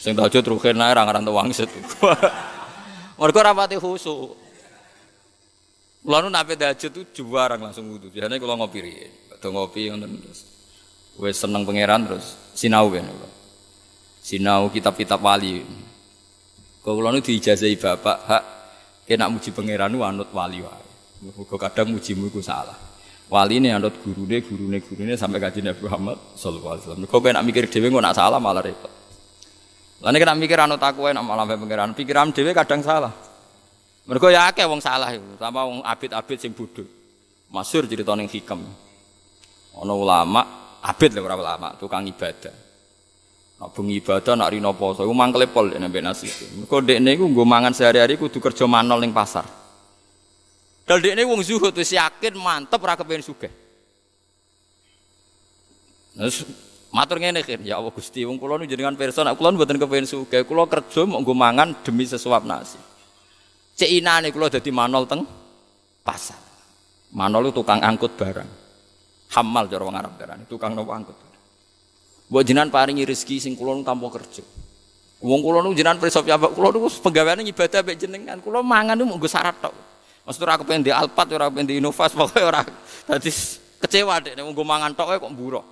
S1: Sing tahajud rugen ae ra untuk wangsit. Mereka rapati khusus Kulo nu nape dajud tuh juarang langsung wudu. Biasanya kalau ngopi riyen, ada ngopi ngoten terus. Wes seneng pangeran terus sinau ben. Sinau kitab-kitab wali. Kalau nu diijazahi bapak, hak kena muji pangeran nu anut wali wae. Muga kadang mujimu iku salah. Wali ini anut gurune, gurune, gurune sampai kaji Nabi Muhammad sallallahu alaihi wasallam. Kau kena mikir dhewe kok nak salah malah repot. Lalu kena mikir anut aku enak malah pangeran. Pikiran dhewe kadang salah. Mereka ya akeh wong salah itu, sama wong abid-abid sing bodho. Masyhur cerita hikam. Ana ulama, abid ora ulama, tukang ibadah. Nak bengi ibadah nak rino poso, iku mangkle pol nek mbek nasi. Mergo dekne iku nggo mangan sehari-hari kudu kerja manol ning pasar. Dal dekne wong zuhud wis yakin mantep ora kepen sugih. Terus matur ngene kan, ya Allah Gusti wong kula nu jenengan pirsa nek kula mboten kepen sugih, kula kerja mau nggo mangan demi sesuap nasi. Cek inane kula dadi manol teng pasar. Manol itu tukang angkut barang. Hamal cara wong Arab darane, tukang nopo angkut. Mbok jenengan paringi rezeki sing kula tanpa kerja. Wong kula nu jenengan pirsa piyambak kula niku penggaweane ibadah mek jenengan. Kula mangan niku nggo syarat tok. Maksud ora kepen di Alphard ora kepen di Innovas pokoke ora. Dadi kecewa dek nek nggo mangan tok kok mburo.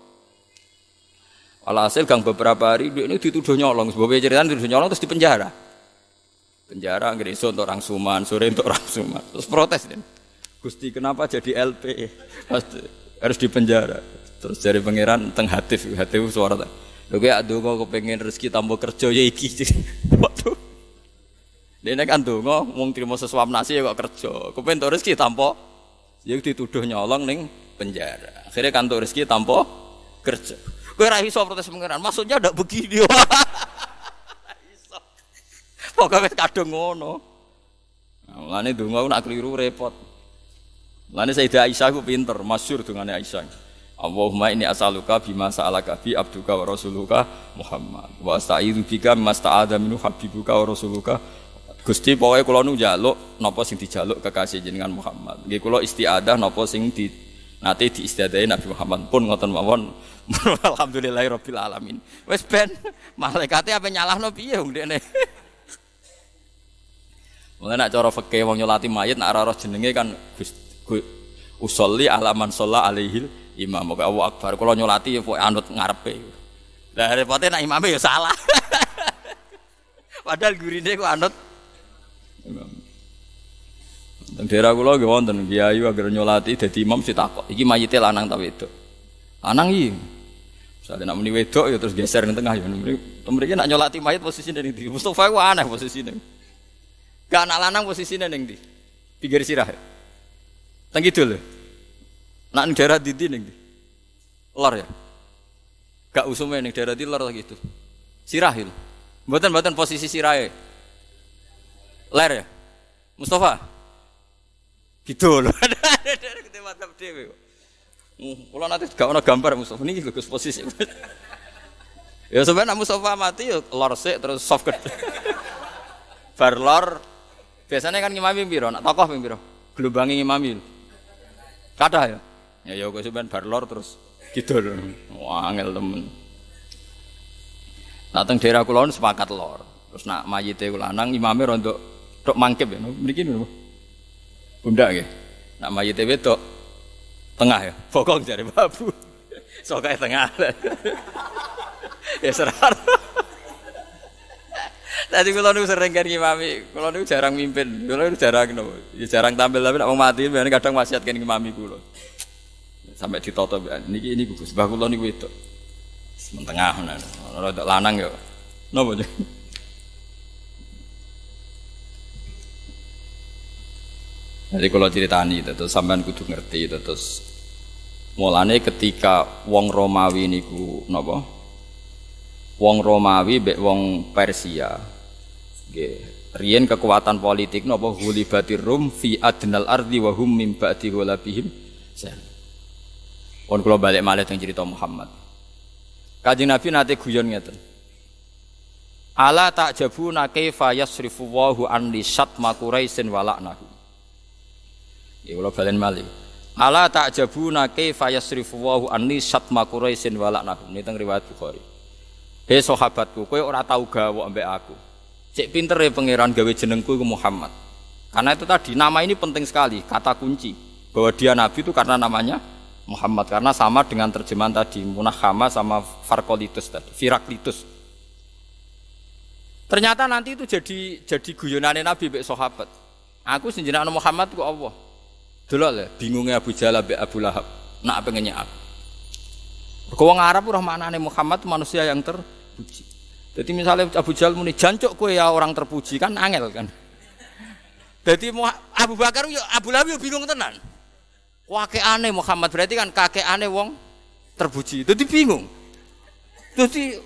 S1: Alhasil gang beberapa hari dia ini dituduh nyolong. Sebab cerita dituduh nyolong terus dipenjara penjara nggak iso untuk orang Suman, sore untuk orang Suman. Terus protes dan Gusti kenapa jadi LP? Harus di penjara. Terus dari pangeran teng hatif, hatif suara tak. Oke, aduh kok pengen rezeki tambah kerja ya iki. Waduh. Dia kan tuh mau terima sesuap nasi ya kok kerja. Kepengen rezeki tanpa ya dituduh nyolong neng penjara. Akhirnya kantor rezeki tanpa kerja. Kowe ra iso protes pangeran. Maksudnya ndak begini. Pokoke wis kadung ngono. Nah, mulane donga nak keliru repot. Mulane Sayyidah Aisyah ku pinter, masyhur dungane Aisyah. Allahumma ini asaluka bima sa'alaka bi abduka wa rasuluka Muhammad wa asta'idu bika masta'adha minu habibuka wa rasuluka Gusti pokoke kula nu napa sing dijaluk kekasih jenengan Muhammad. Nggih kula istiadah napa sing di nate diistiadahi Nabi Muhammad pun ngoten mawon. Alhamdulillahirabbil alamin. Wis ben malaikate apa nyalahno piye wong dekne. Mulai nak cara fakih wong nyolati mayit nak roh jenenge kan usolli alaman sholla alaihil imam. Moga Allah Akbar. Kalau nyolati ya anut ngarepe. Lah repotnya nak imamnya ya salah. Padahal gurine ku anut imam. Teng daerah kula nggih wonten kiai agar nyolati dadi imam takok. Iki mayite lanang ta wedok? Lanang iki. Misalnya nak muni wedok ya terus geser ning tengah ya. Mriki nak nyolati mayit posisine ndi? Mustofa ku aneh posisine. Gak anak lanang posisinya neng di pinggir sirah. Teng kidul. Nak ning daerah di ning lor ya. Gak usume ning daerah di lor gitu. Sirahil. Mboten-mboten posisi sirahe. Ler ya. Mustafa. Gitu loh. Kalau nanti gak ada gambar Mustafa ini bagus posisi. ya sebenarnya Mustafa mati ya lor sik terus soft gede. Biasanya kan ngimami piro, nak tokoh ping piro? Gelombangi ngimami. Kata ya. Ya ya gue sebenarnya bar lor terus gitu loh. Wah, angel temen. Nah, daerah kula sepakat lor. Terus nak mayite kula nang imame rondo tok mangkep ya. Mriki niku. Bunda nggih. Nak mayite wedok tengah ya. Bokong jare babu. Sokae tengah. ya serar. Tadi kalau nu sering kan ngimami, kalau nu jarang mimpin, kalau nu jarang no, ya jarang tampil tapi nak mati, biasanya kadang wasiat kan ngimami kulo. Sampai ditoto, niki ini gugus, bah kulo niku itu, tengah, nah, rada lanang ya, nopo Jadi kalau ceritani, terus sampean kudu ngerti, terus mulane ketika wong Romawi niku nopo, wong Romawi be wong Persia, Rien kekuatan politik napa hulibatir rum fi adnal ardi wa hum min ba'di hulabihim. Pun kula balik malih teng cerita Muhammad. Kanjeng Nabi nate guyon ngeten. Ala ta'jabuna kaifa yasrifu Allahu an li syatma Quraisyin wa la'nahu. Ya kula balen malih. Ala ta'jabuna kaifa yasrifu Allahu an li syatma Quraisyin wa la'nahu. Ini teng riwayat Bukhari. Hei sahabatku, kowe ora tau gawe ambek aku. Cek pinter ya pangeran gawe jenengku ke Muhammad. Karena itu tadi nama ini penting sekali, kata kunci bahwa dia nabi itu karena namanya Muhammad karena sama dengan terjemahan tadi munahama sama farkolitus tadi, firaklitus. Ternyata nanti itu jadi jadi guyonane Nabi bek sahabat. Aku senjana Muhammad ku Allah. Dulu lah, bingungnya Abu Jalal bek Abu Lahab. Nak pengennya Kau Arab ora maknane Muhammad manusia yang terpuji. Jadi misalnya Abu Jahal muni jancuk kue ya orang terpuji kan angel kan. Jadi Abu Bakar ya Abu Lahab ya bingung tenan. Kakek aneh Muhammad berarti kan kakek aneh wong terpuji. Jadi bingung. Jadi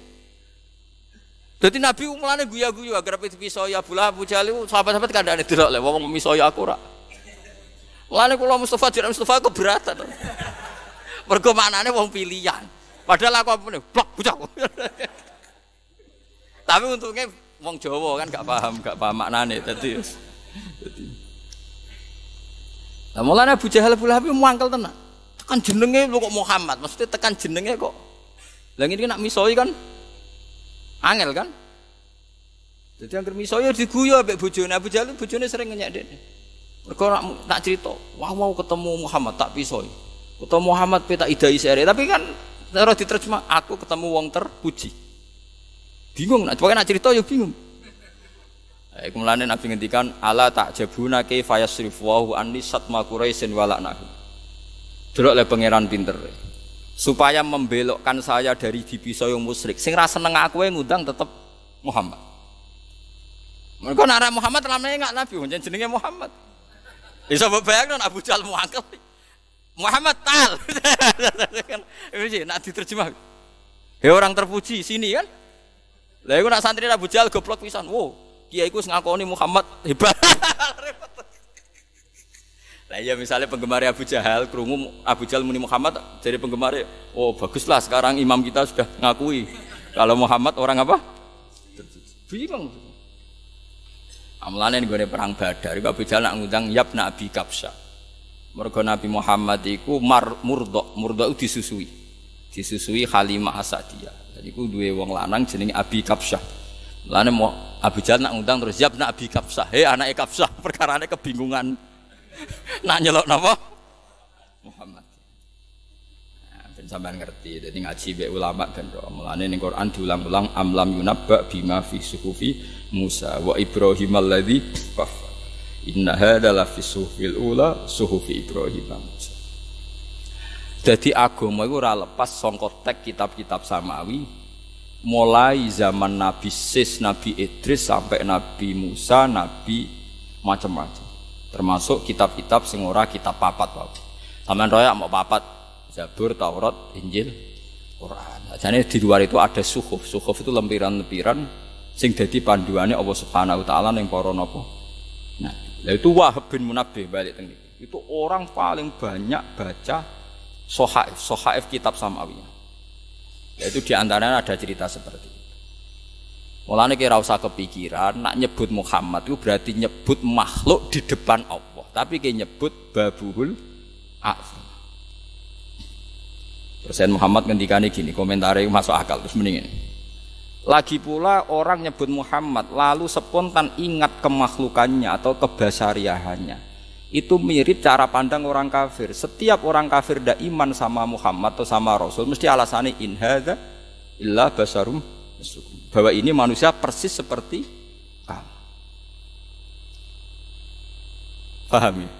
S1: jadi Nabi mulane guya-guyu agar pisau ya Abu Lahab Abu Jahal sahabat-sahabat kandhane delok le wong misoyo aku ora. Mulane kula Mustafa jeneng Mustafa keberatan. Mergo maknane wong pilihan. Padahal aku apa? Blok bocah. Tapi untungnya wong Jawa kan gak paham, gak paham maknane tadi. Lah mulane Abu Jahal Abu Lahab muangkel tenan. Tekan jenenge kok Muhammad, maksudnya tekan jenenge kok. Lah ini nak misoi kan angel kan? Jadi yang misoi diguyu ambek bojone Abu Jahal bojone sering ngenyek dene. Mergo nak tak cerita, wah mau ketemu Muhammad tak pisoi. Ketemu Muhammad pe tak idai sere, tapi kan cara diterjemah aku ketemu wong terpuji. Bingung, nak pokoknya nak cerita ya bingung. Eh, kemudian Nabi ngendikan ala tak jabuna ke fayasrif wahu anni satma quraisin walaknahu. Delok le pangeran pinter. Supaya membelokkan saya dari dipisau yang musyrik. Sing rasa seneng aku yang ngundang tetap Muhammad. Mereka nara Muhammad lamanya enggak Nabi, jenenge Muhammad. Bisa bayangkan Abu Jal muangkel. Muhammad tal. Ini nak diterjemah. Ya orang terpuji sini kan. Lah iku nak santri Abu Jahal goblok pisan. Wo, kiai iku ngakoni Muhammad hebat. Lah iya misalnya penggemar Abu Jahal, krungu Abu Jahal muni Muhammad jadi penggemar, oh baguslah sekarang imam kita sudah ngakui kalau Muhammad orang apa? Bingung. Amlane gue perang Badar, Abu Jahal nak ngundang yap Nabi Kapsa. Mergo Nabi Muhammad iku mar murdok, murdok disusui. Disusui Halimah Asadiyah. Jadi ku dua wong lanang jenenge Abi Kapsah. Lane mau Abu Jahal nak ngundang terus siap nak Abi Kapsah. Hei anak Kapsah, perkara kebingungan. nak nyelok napa? Muhammad. Nah, ben sampean ngerti. Jadi ngaji be ulama ben ro. Mulane ning Quran diulang-ulang amlam yunabba bima fi suhufi Musa wa Ibrahim alladzi. Inna hadza la fi suhufil ula suhufi Ibrahim. Jadi agama itu ora lepas songkot tek kitab-kitab samawi mulai zaman Nabi Sis, Nabi Idris sampai Nabi Musa, Nabi macam-macam. Termasuk kitab-kitab sing ora kitab papat wae. Taman royak mau papat Zabur, Taurat, Injil, Quran. Jadi di luar itu ada suhuf. Suhuf itu lempiran-lempiran sing jadi panduannya Allah Subhanahu wa taala yang para napa. Nah, itu Wahab bin Munabbih balik teng Itu orang paling banyak baca sohaif, sohaif kitab Samawiyah. Yaitu di antaranya ada cerita seperti itu. Mulanya kira usah kepikiran, nak nyebut Muhammad itu berarti nyebut makhluk di depan Allah. Tapi kayak nyebut babuhul a'zam. Terus Muhammad ngendikane gini, komentarnya masuk akal terus mendingin. Lagi pula orang nyebut Muhammad lalu spontan ingat kemakhlukannya atau kebasariahannya. Itu mirip cara pandang orang kafir. Setiap orang kafir tidak iman sama Muhammad atau sama Rasul mesti alasannya in hadza illa basarum bahwa ini manusia persis seperti kamu. Paham ya?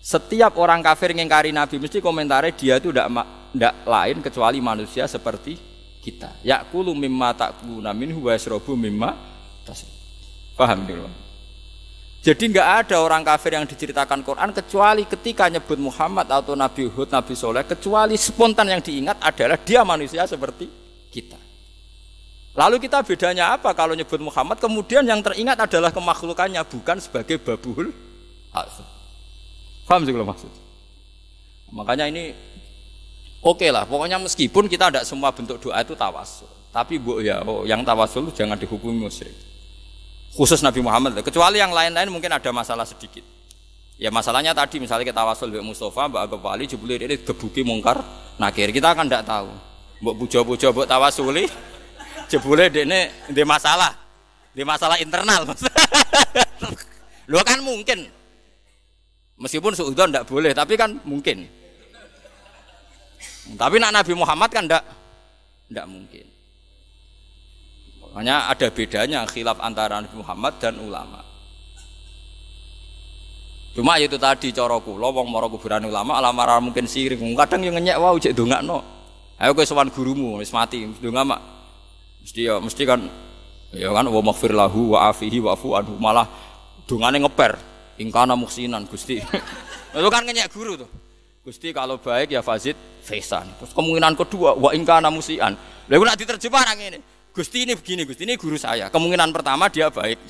S1: Setiap orang kafir ngingkari Nabi mesti komentarnya dia itu tidak lain kecuali manusia seperti kita. Yakulu mimma takuluna minhu wa yasrabu mimma tasrib. Paham dulu. Jadi nggak ada orang kafir yang diceritakan Quran kecuali ketika nyebut Muhammad atau Nabi Hud, Nabi Soleh, kecuali spontan yang diingat adalah dia manusia seperti kita. Lalu kita bedanya apa kalau nyebut Muhammad kemudian yang teringat adalah kemakhlukannya bukan sebagai babuhul Paham sih maksud? Makanya ini oke okay lah, pokoknya meskipun kita tidak semua bentuk doa itu tawasul, tapi bu ya oh, yang tawasul jangan dihukumi musyrik. Khusus Nabi Muhammad, kecuali yang lain-lain mungkin ada masalah sedikit. Ya masalahnya tadi misalnya kita tawasul Mbak Mustafa, Mbak Agam Wali, jebule ini gebuki mungkar nakir, kita akan tidak tahu. Mbak pujo-pujo, Mbak tawasuli, jebule ini di masalah, di masalah internal. Lu kan mungkin, Meskipun suudon tidak boleh, tapi kan mungkin. Tapi nak Nabi Muhammad kan tidak tidak mungkin. Makanya ada bedanya khilaf antara Nabi Muhammad dan ulama. Cuma itu tadi cara kula wong mara kuburan ulama alamara mungkin sirik. Kadang yang ngenyek wae cek ndongakno. Ayo kowe sowan gurumu wis mati ndonga mak. Mesti ya mesti kan ya kan wa maghfir lahu wa afihi wa afu anhu malah dongane ngeper. Ingkana muksinan Gusti. Itu kan ngenyek guru tuh. Gusti kalau baik ya fazid fesan. Terus kemungkinan kedua wa ingkana musian. Lalu nak diterjemah nang ini. Gusti ini begini, Gusti ini guru saya. Kemungkinan pertama dia baik.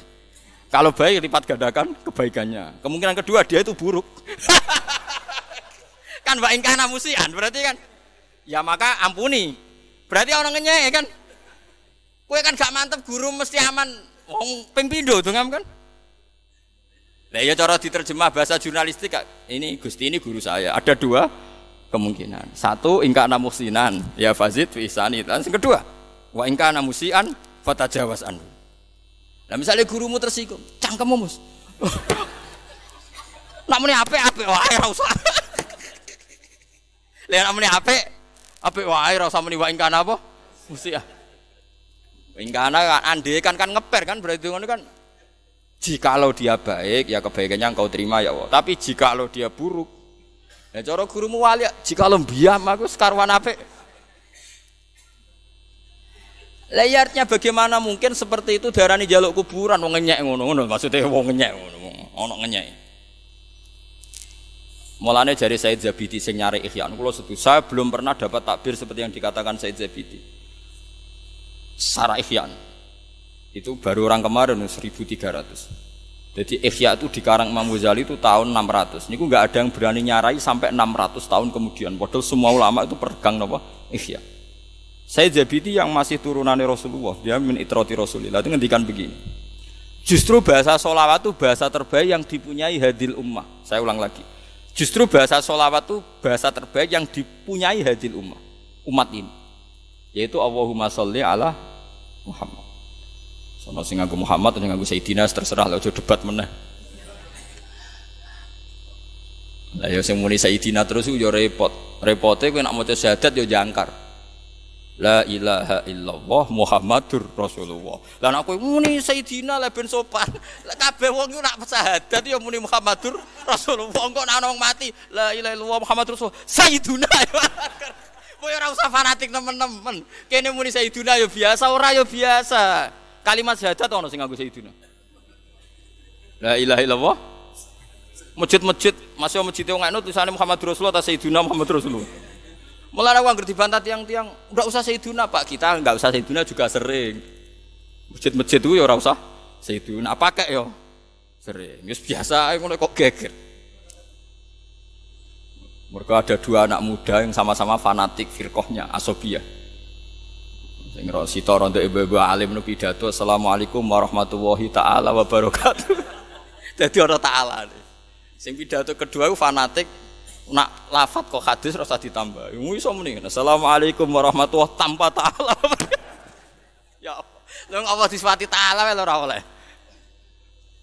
S1: Kalau baik lipat gandakan kebaikannya. Kemungkinan kedua dia itu buruk. kan wa ingkana musian berarti kan ya maka ampuni. Berarti orang ngenyek kan. Kue kan gak mantep guru mesti aman. Wong ping pindho kan. Nah ya cara diterjemah bahasa jurnalistik ini Gusti ini guru saya. Ada dua kemungkinan. Satu ingka namusinan ya fazid fisani. Dan yang kedua wa ingka namusian fatajawas anu. Nah misalnya gurumu tersinggung, cangkemmu mus. Namanya apa apa wae ora usah. Lihat namanya apa apa wae ora usah muni wa ingka apa? Musian. Ingka kan ande kan kan ngeper kan berarti ngono kan Jikalau dia baik, ya kebaikannya engkau terima ya Allah. Tapi jikalau dia buruk, ya cara gurumu wali, jikalau biam aku sekarwan apa? Layarnya bagaimana mungkin seperti itu darani jaluk kuburan wong ngenyek ngono-ngono maksudnya wong ngenyek ngono ono ngenyek. Mulane jari Said Zabidi sing nyari Ihya kula. Saya belum pernah dapat takbir seperti yang dikatakan Said Zabidi. Sarah Ihya itu baru orang kemarin 1300 jadi Ikhya itu di Karang Imam Ghazali itu tahun 600 ini nggak ada yang berani nyarai sampai 600 tahun kemudian. Padahal semua ulama itu pegang apa Ikhya saya Zabidi yang masih turunan Rasulullah dia min Rasulullah itu ngendikan begini. Justru bahasa solawat itu bahasa terbaik yang dipunyai hadil ummah. Saya ulang lagi. Justru bahasa solawat itu bahasa terbaik yang dipunyai hadil ummah. Umat ini. Yaitu Allahumma sholli ala Muhammad Sono sing nganggo Muhammad sing nganggo Sayyidina terserah lah aja debat meneh. Lah ya sing muni Sayyidina terus yo repot. Repote kowe nak maca syahadat yo jangkar. La ilaha illallah Muhammadur Rasulullah. Lah nek kowe muni Sayyidina lah ben sopan. Lah kabeh wong nak syahadat yo muni Muhammadur Rasulullah. Engko nek ana mati la ilaha illallah Muhammadur Rasulullah. Sayyiduna. Kowe ora usah fanatik temen-temen. Kene muni Sayyiduna yo biasa ora yo biasa. Kalimat syahadat ono sing nganggo Sayyidina. La ilaha illallah Masjid-masjid, masih masjid yang ngono tulisannya Muhammad Rasulullah atau Sayyidina Muhammad Rasulullah. Mulai aku ngerti bantah tiang-tiang, udah usah Sayyidina Pak, kita nggak usah Sayyidina juga sering. Masjid-masjid itu ya ora usah Sayyidina, pakai ya sering. Wis biasa ngono kok geger. Mereka ada dua anak muda yang sama-sama fanatik firkohnya, asobia. Sing sito untuk ibu-ibu alim nu pidato Assalamualaikum warahmatullahi taala wabarakatuh. Jadi orang taala. Sing pidato kedua itu fanatik nak lafat kok hadis rasa ditambah. Mu iso muni. Assalamualaikum warahmatullahi tanpa taala. ya? Lha apa disifati taala wae ora oleh.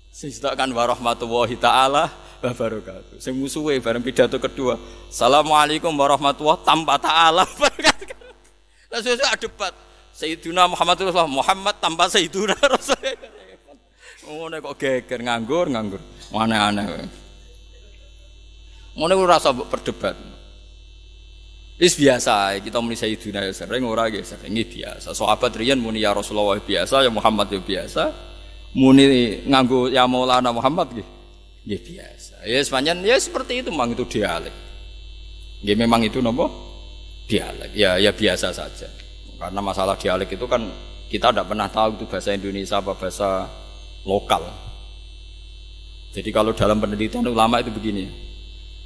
S1: Sing kan warahmatullahi taala wabarakatuh. Sing musuhe bareng pidato kedua. Assalamualaikum warahmatullahi tanpa taala. Lah sesuk debat. Sayyiduna Muhammad Rasulullah Muhammad tanpa Sayyiduna Rasulullah. Ngono kok geger nganggur nganggur. Aneh-aneh. Ngono ora usah berdebat. Wis biasa, kita muni Sayyidina ya sering ora ya sering biasa. Sahabat riyen muni ya Rasulullah biasa, ya Muhammad ya biasa. Muni nganggo ya Maulana Muhammad nggih. Nggih biasa. Ya sepanjang ya seperti itu memang itu dialek. Ya memang itu nopo? Dialek. Ya ya biasa saja. Karena masalah dialek itu kan kita tidak pernah tahu itu bahasa Indonesia apa bahasa lokal. Jadi kalau dalam penelitian ulama itu begini,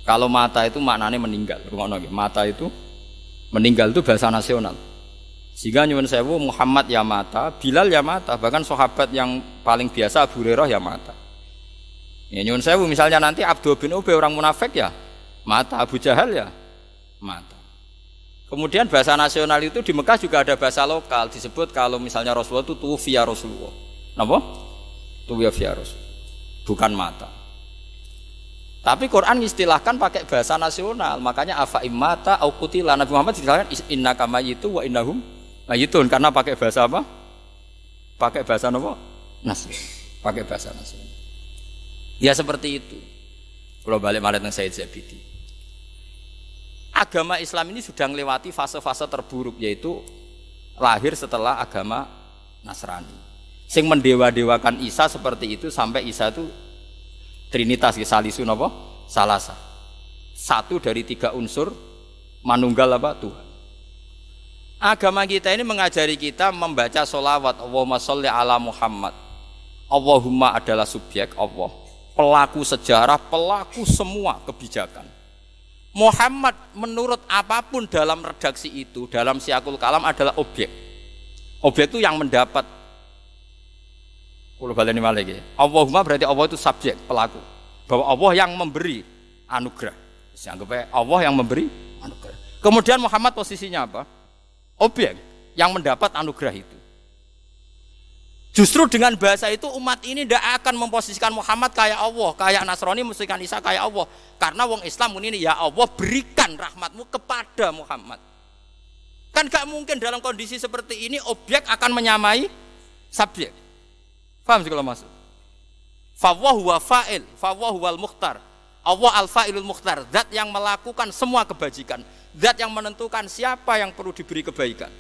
S1: kalau mata itu maknanya meninggal. Mata itu meninggal itu bahasa nasional. Sehingga nyuwun sewu Muhammad ya mata, Bilal ya mata, bahkan sahabat yang paling biasa Abu Hurairah ya mata. Ya nyuwun sewu misalnya nanti Abdul bin Ubay orang munafik ya mata, Abu Jahal ya mata. Kemudian bahasa nasional itu di Mekah juga ada bahasa lokal disebut kalau misalnya Rasulullah itu tuwfiya Rasulullah. Napa? Tuwfiya Rasulullah. Bukan mata. Tapi Quran istilahkan pakai bahasa nasional, makanya afa imata au kutila Nabi Muhammad istilahkan inna kama itu wa innahum mayitun karena pakai bahasa apa? Pakai bahasa apa? Nasional. Pakai bahasa nasional. Ya seperti itu. Kalau balik malah yang Said Zabidi. Agama Islam ini sudah melewati fase-fase terburuk yaitu lahir setelah agama Nasrani. Sing mendewa-dewakan Isa seperti itu sampai Isa itu Trinitas ya salisun apa? Salasa. Satu dari tiga unsur manunggal apa? Tuhan. Agama kita ini mengajari kita membaca solawat Allahumma sholli ala Muhammad. Allahumma adalah subjek Allah. Pelaku sejarah, pelaku semua kebijakan. Muhammad menurut apa pun dalam redaksi itu, dalam siakul kalam adalah objek. Objek itu yang mendapat kalau balik malah lagi. Allahumma berarti Allah itu subjek, pelaku. Bahwa Allah yang memberi anugerah. Anggap Allah yang memberi anugerah. Kemudian Muhammad posisinya apa? Objek yang mendapat anugerah itu. Justru dengan bahasa itu umat ini tidak akan memposisikan Muhammad kayak Allah, kayak Nasrani memposisikan Isa kayak Allah. Karena wong Islam ini ya Allah berikan rahmatmu kepada Muhammad. Kan gak mungkin dalam kondisi seperti ini objek akan menyamai subjek. Paham kalau masuk? Fawwah huwa fa'il, fawwah huwal mukhtar. Allah al-fa'ilul mukhtar, zat yang melakukan semua kebajikan, zat yang menentukan siapa yang perlu diberi kebaikan.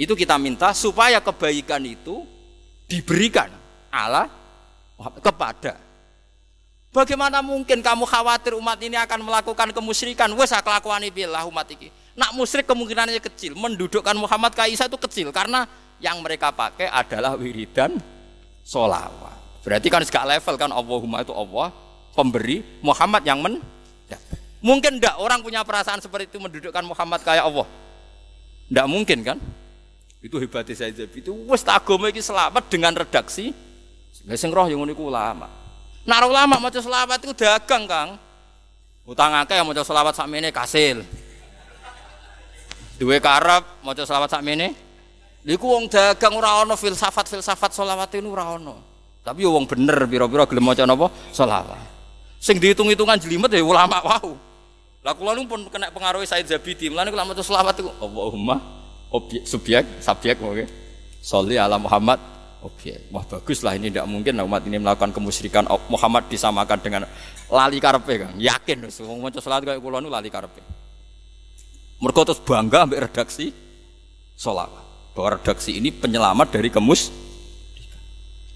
S1: Itu kita minta supaya kebaikan itu diberikan Allah kepada. Bagaimana mungkin kamu khawatir umat ini akan melakukan kemusyrikan? Wes kelakuan billah umat ini. Nak musyrik kemungkinannya kecil, mendudukkan Muhammad Kaisa itu kecil karena yang mereka pakai adalah wiridan solawat. Berarti kan segala level kan Allahumma itu Allah pemberi, Muhammad yang men. Ya. Mungkin enggak orang punya perasaan seperti itu mendudukkan Muhammad kayak Allah. Enggak mungkin kan? Itu hebatnya saya itu wes agama iki selamat dengan redaksi sing roh yang uniku ulama. Nek ulama maca selawat itu dagang, Kang. Utang akeh yang maca selawat sakmene kasil. Duwe karep maca selawat sakmene Iku wong dagang ora ana filsafat-filsafat selawat itu ora ana. Tapi ya wong bener pira-pira gelem maca napa? Selawat. Sing dihitung-hitungan jelimet ya ulama wau. Lah kula nu pun kena pengaruh Said Zabidi. Mulane kula maca selawat iku Allahumma objek subjek subjek oke. Sholli ala Muhammad objek. Wah bagus lah ini tidak mungkin umat ini melakukan kemusyrikan Muhammad disamakan dengan lali karepe kan. Yakin wong maca selawat kaya kula nu lali karepe. Mergo terus bangga ambek redaksi selawat bahwa redaksi ini penyelamat dari kemus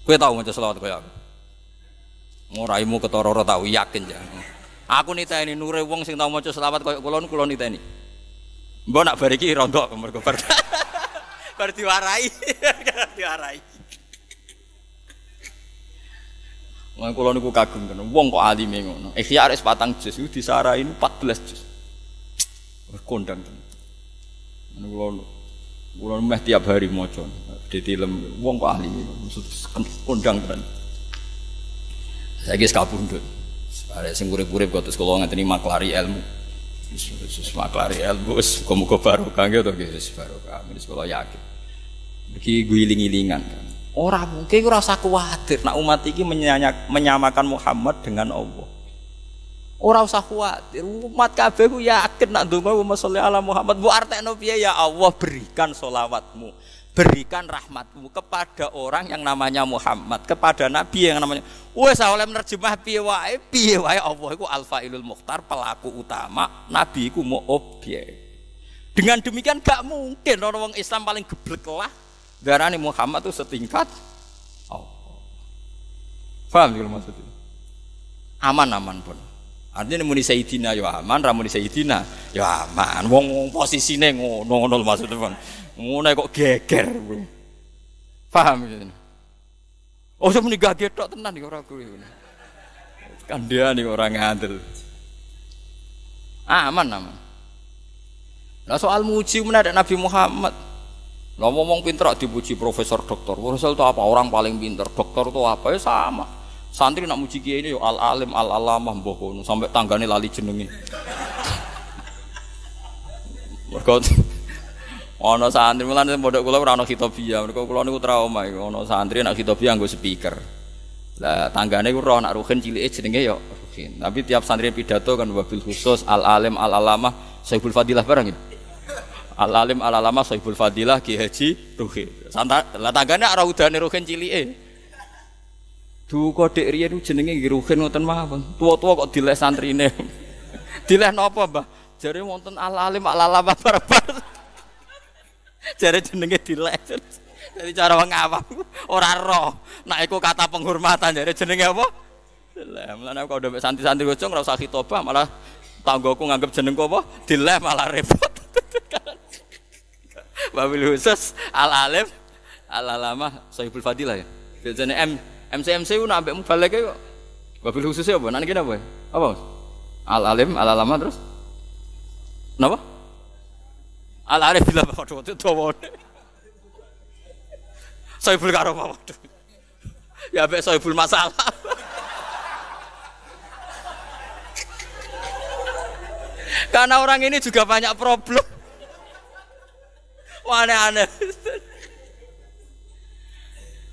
S1: Kue tahu maca selawat kaya aku? Ngoraimu ketara tahu yakin ya. Aku niteni nure wong sing tau maca selawat koyo kula kula niteni. Mbok nak bar iki rontok mergo bar. bar diwarai. diwarai. Wong kula niku kagum kan. Wong kok alime ngono. Ikhya arek patang juz iku disarai 14 juz. Kondang. Ngono kula kula meh tiap hari maca. Ditilem wong kok ahli maksud kondang kan. Saiki sekabundut. Ada sing urip-urip kok terus kalau ngateni maklari ilmu. Maklari ilmu wis muga-muga barokah gitu wis barokah. Wis kula yakin. Iki guling-gilingan kan. Mungkin ora usah kuwatir nak umat iki menyamakan Muhammad dengan Allah. Ora usah khawatir, umat kabeh ku yakin nak ndonga Muhammad ala Muhammad. Bu artekno ya Allah berikan solawatmu berikan rahmatmu kepada orang yang namanya Muhammad, kepada Nabi yang namanya. Wes oleh menerjemah piye wae, piye wae Allah iku Al-Failul Mukhtar, pelaku utama, Nabi iku mau objek. Dengan demikian gak mungkin orang orang Islam paling geblek lah darani Muhammad itu setingkat Allah. Paham maksudnya? Aman aman pun. Artinya muni Sayyidina ya aman, ramuni Sayyidina ya aman. Wong posisine ngono ngono maksudnya. Ngono kok geger. Paham gitu. Oh, saya muni gaget tok tenan iki ora kuwi. Kan dia nih orang ngandel. Aman aman. Nah soal muji ada Nabi Muhammad. Lah ngomong pinter dipuji profesor doktor. Profesor itu apa? Orang paling pinter. Doktor itu apa? Ya sama. Santri nak muji kiai ini yo al alim al alamah mbah sampai tanggane lali jenenge. Mergo Ono santri mulane pondok kula ora ono khitobia, mergo kula niku trauma iku ono santri nak khitobia nggo speaker. Lah tanggane ku roh nak ruhin cilike jenenge ya ruhin. Tapi tiap santri pidato kan wabil khusus al alim al alamah Saiful Fadilah barang itu. Al alim al alamah Saiful Fadilah Ki Haji Ruhin. Santar lah tanggane ora udane ruhin cilike. Du kodek riyen jenenge nggih ruhin ngoten mawon. Tua-tua kok dileh santrine. dileh napa, Mbah? Jare wonten al alim al alamah barbar. Jare jenenge dilek. Jadi cara wong awam ora roh. Nek iku kata penghormatan jare jenenge apa? Dilek. Mulane aku udah santi-santi gocong ora usah khitobah malah tanggoku nganggep jenengku apa? Dilek malah repot. Wabil khusus al alim al alama sahibul fadilah ya. Biasanya M MC MC ku nak ambekmu balik kok. Wabil khususnya apa? Nanti apa? Apa? Al alim al alama terus? Napa? Al arif bila waduh itu dawa. Soibul karo waduh. Ya mek soibul masalah. Karena orang ini juga banyak problem. Aneh-aneh.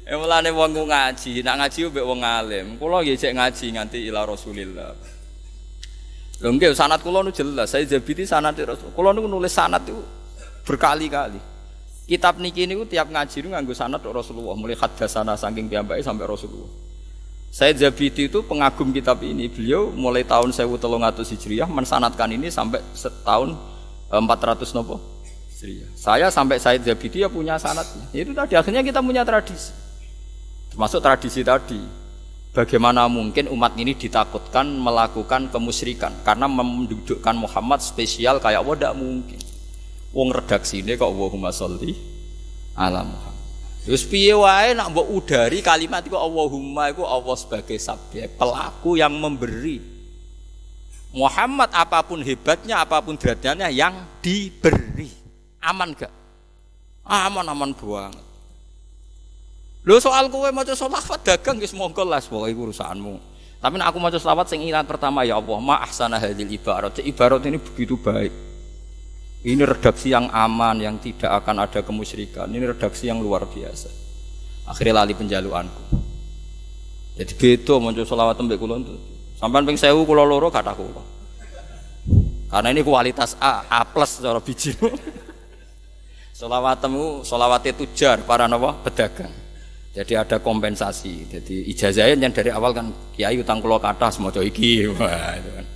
S1: Ya mulane wong ngaji, nak ngaji mbek wong alim. Kula nggih ngaji nganti ila Rasulillah. Lho nggih sanad kula nu jelas, saya jabiti sanad Rasul. Kula nu nulis sanad itu berkali-kali. Kitab niki niku tiap ngaji niku nganggo sanad Rasulullah, mulai hadasana saking piyambake sampai Rasulullah. Saya Zabidi itu pengagum kitab ini. Beliau mulai tahun 1300 Hijriah mensanatkan ini sampai setahun 400 eh, nopo Hijriah. Saya sampai Said Zabidi ya punya sanatnya. Itu tadi akhirnya kita punya tradisi. Termasuk tradisi tadi. Bagaimana mungkin umat ini ditakutkan melakukan kemusyrikan karena mendudukkan Muhammad spesial kayak wadah mungkin. Wong redaksi ini kok Allahumma sholli ala Muhammad. Terus piye wae nak mbok udari kalimat itu Allahumma itu Allah sebagai subjek, pelaku yang memberi. Muhammad apa pun hebatnya, apa pun derajatnya yang diberi. Aman gak? Aman aman banget. Lo soal kowe maca selawat dagang wis monggo lah pokoke urusanmu. Tapi nak aku maca selawat sing ingat pertama ya Allah, ma ahsana hadil ibarat. Ibarat ini begitu baik. Ini redaksi yang aman, yang tidak akan ada kemusyrikan. Ini redaksi yang luar biasa. Akhirnya lali penjaluanku. Jadi beto muncul solawat tembek kulon itu. Sampai ping sewu kulo loro kata kulo. Karena ini kualitas A, A plus cara biji. Solawatmu, solawat itu jar para nawa pedagang. Jadi ada kompensasi. Jadi ijazahnya yang dari awal kan kiai utang kulo kata semua iki. Wah, kan.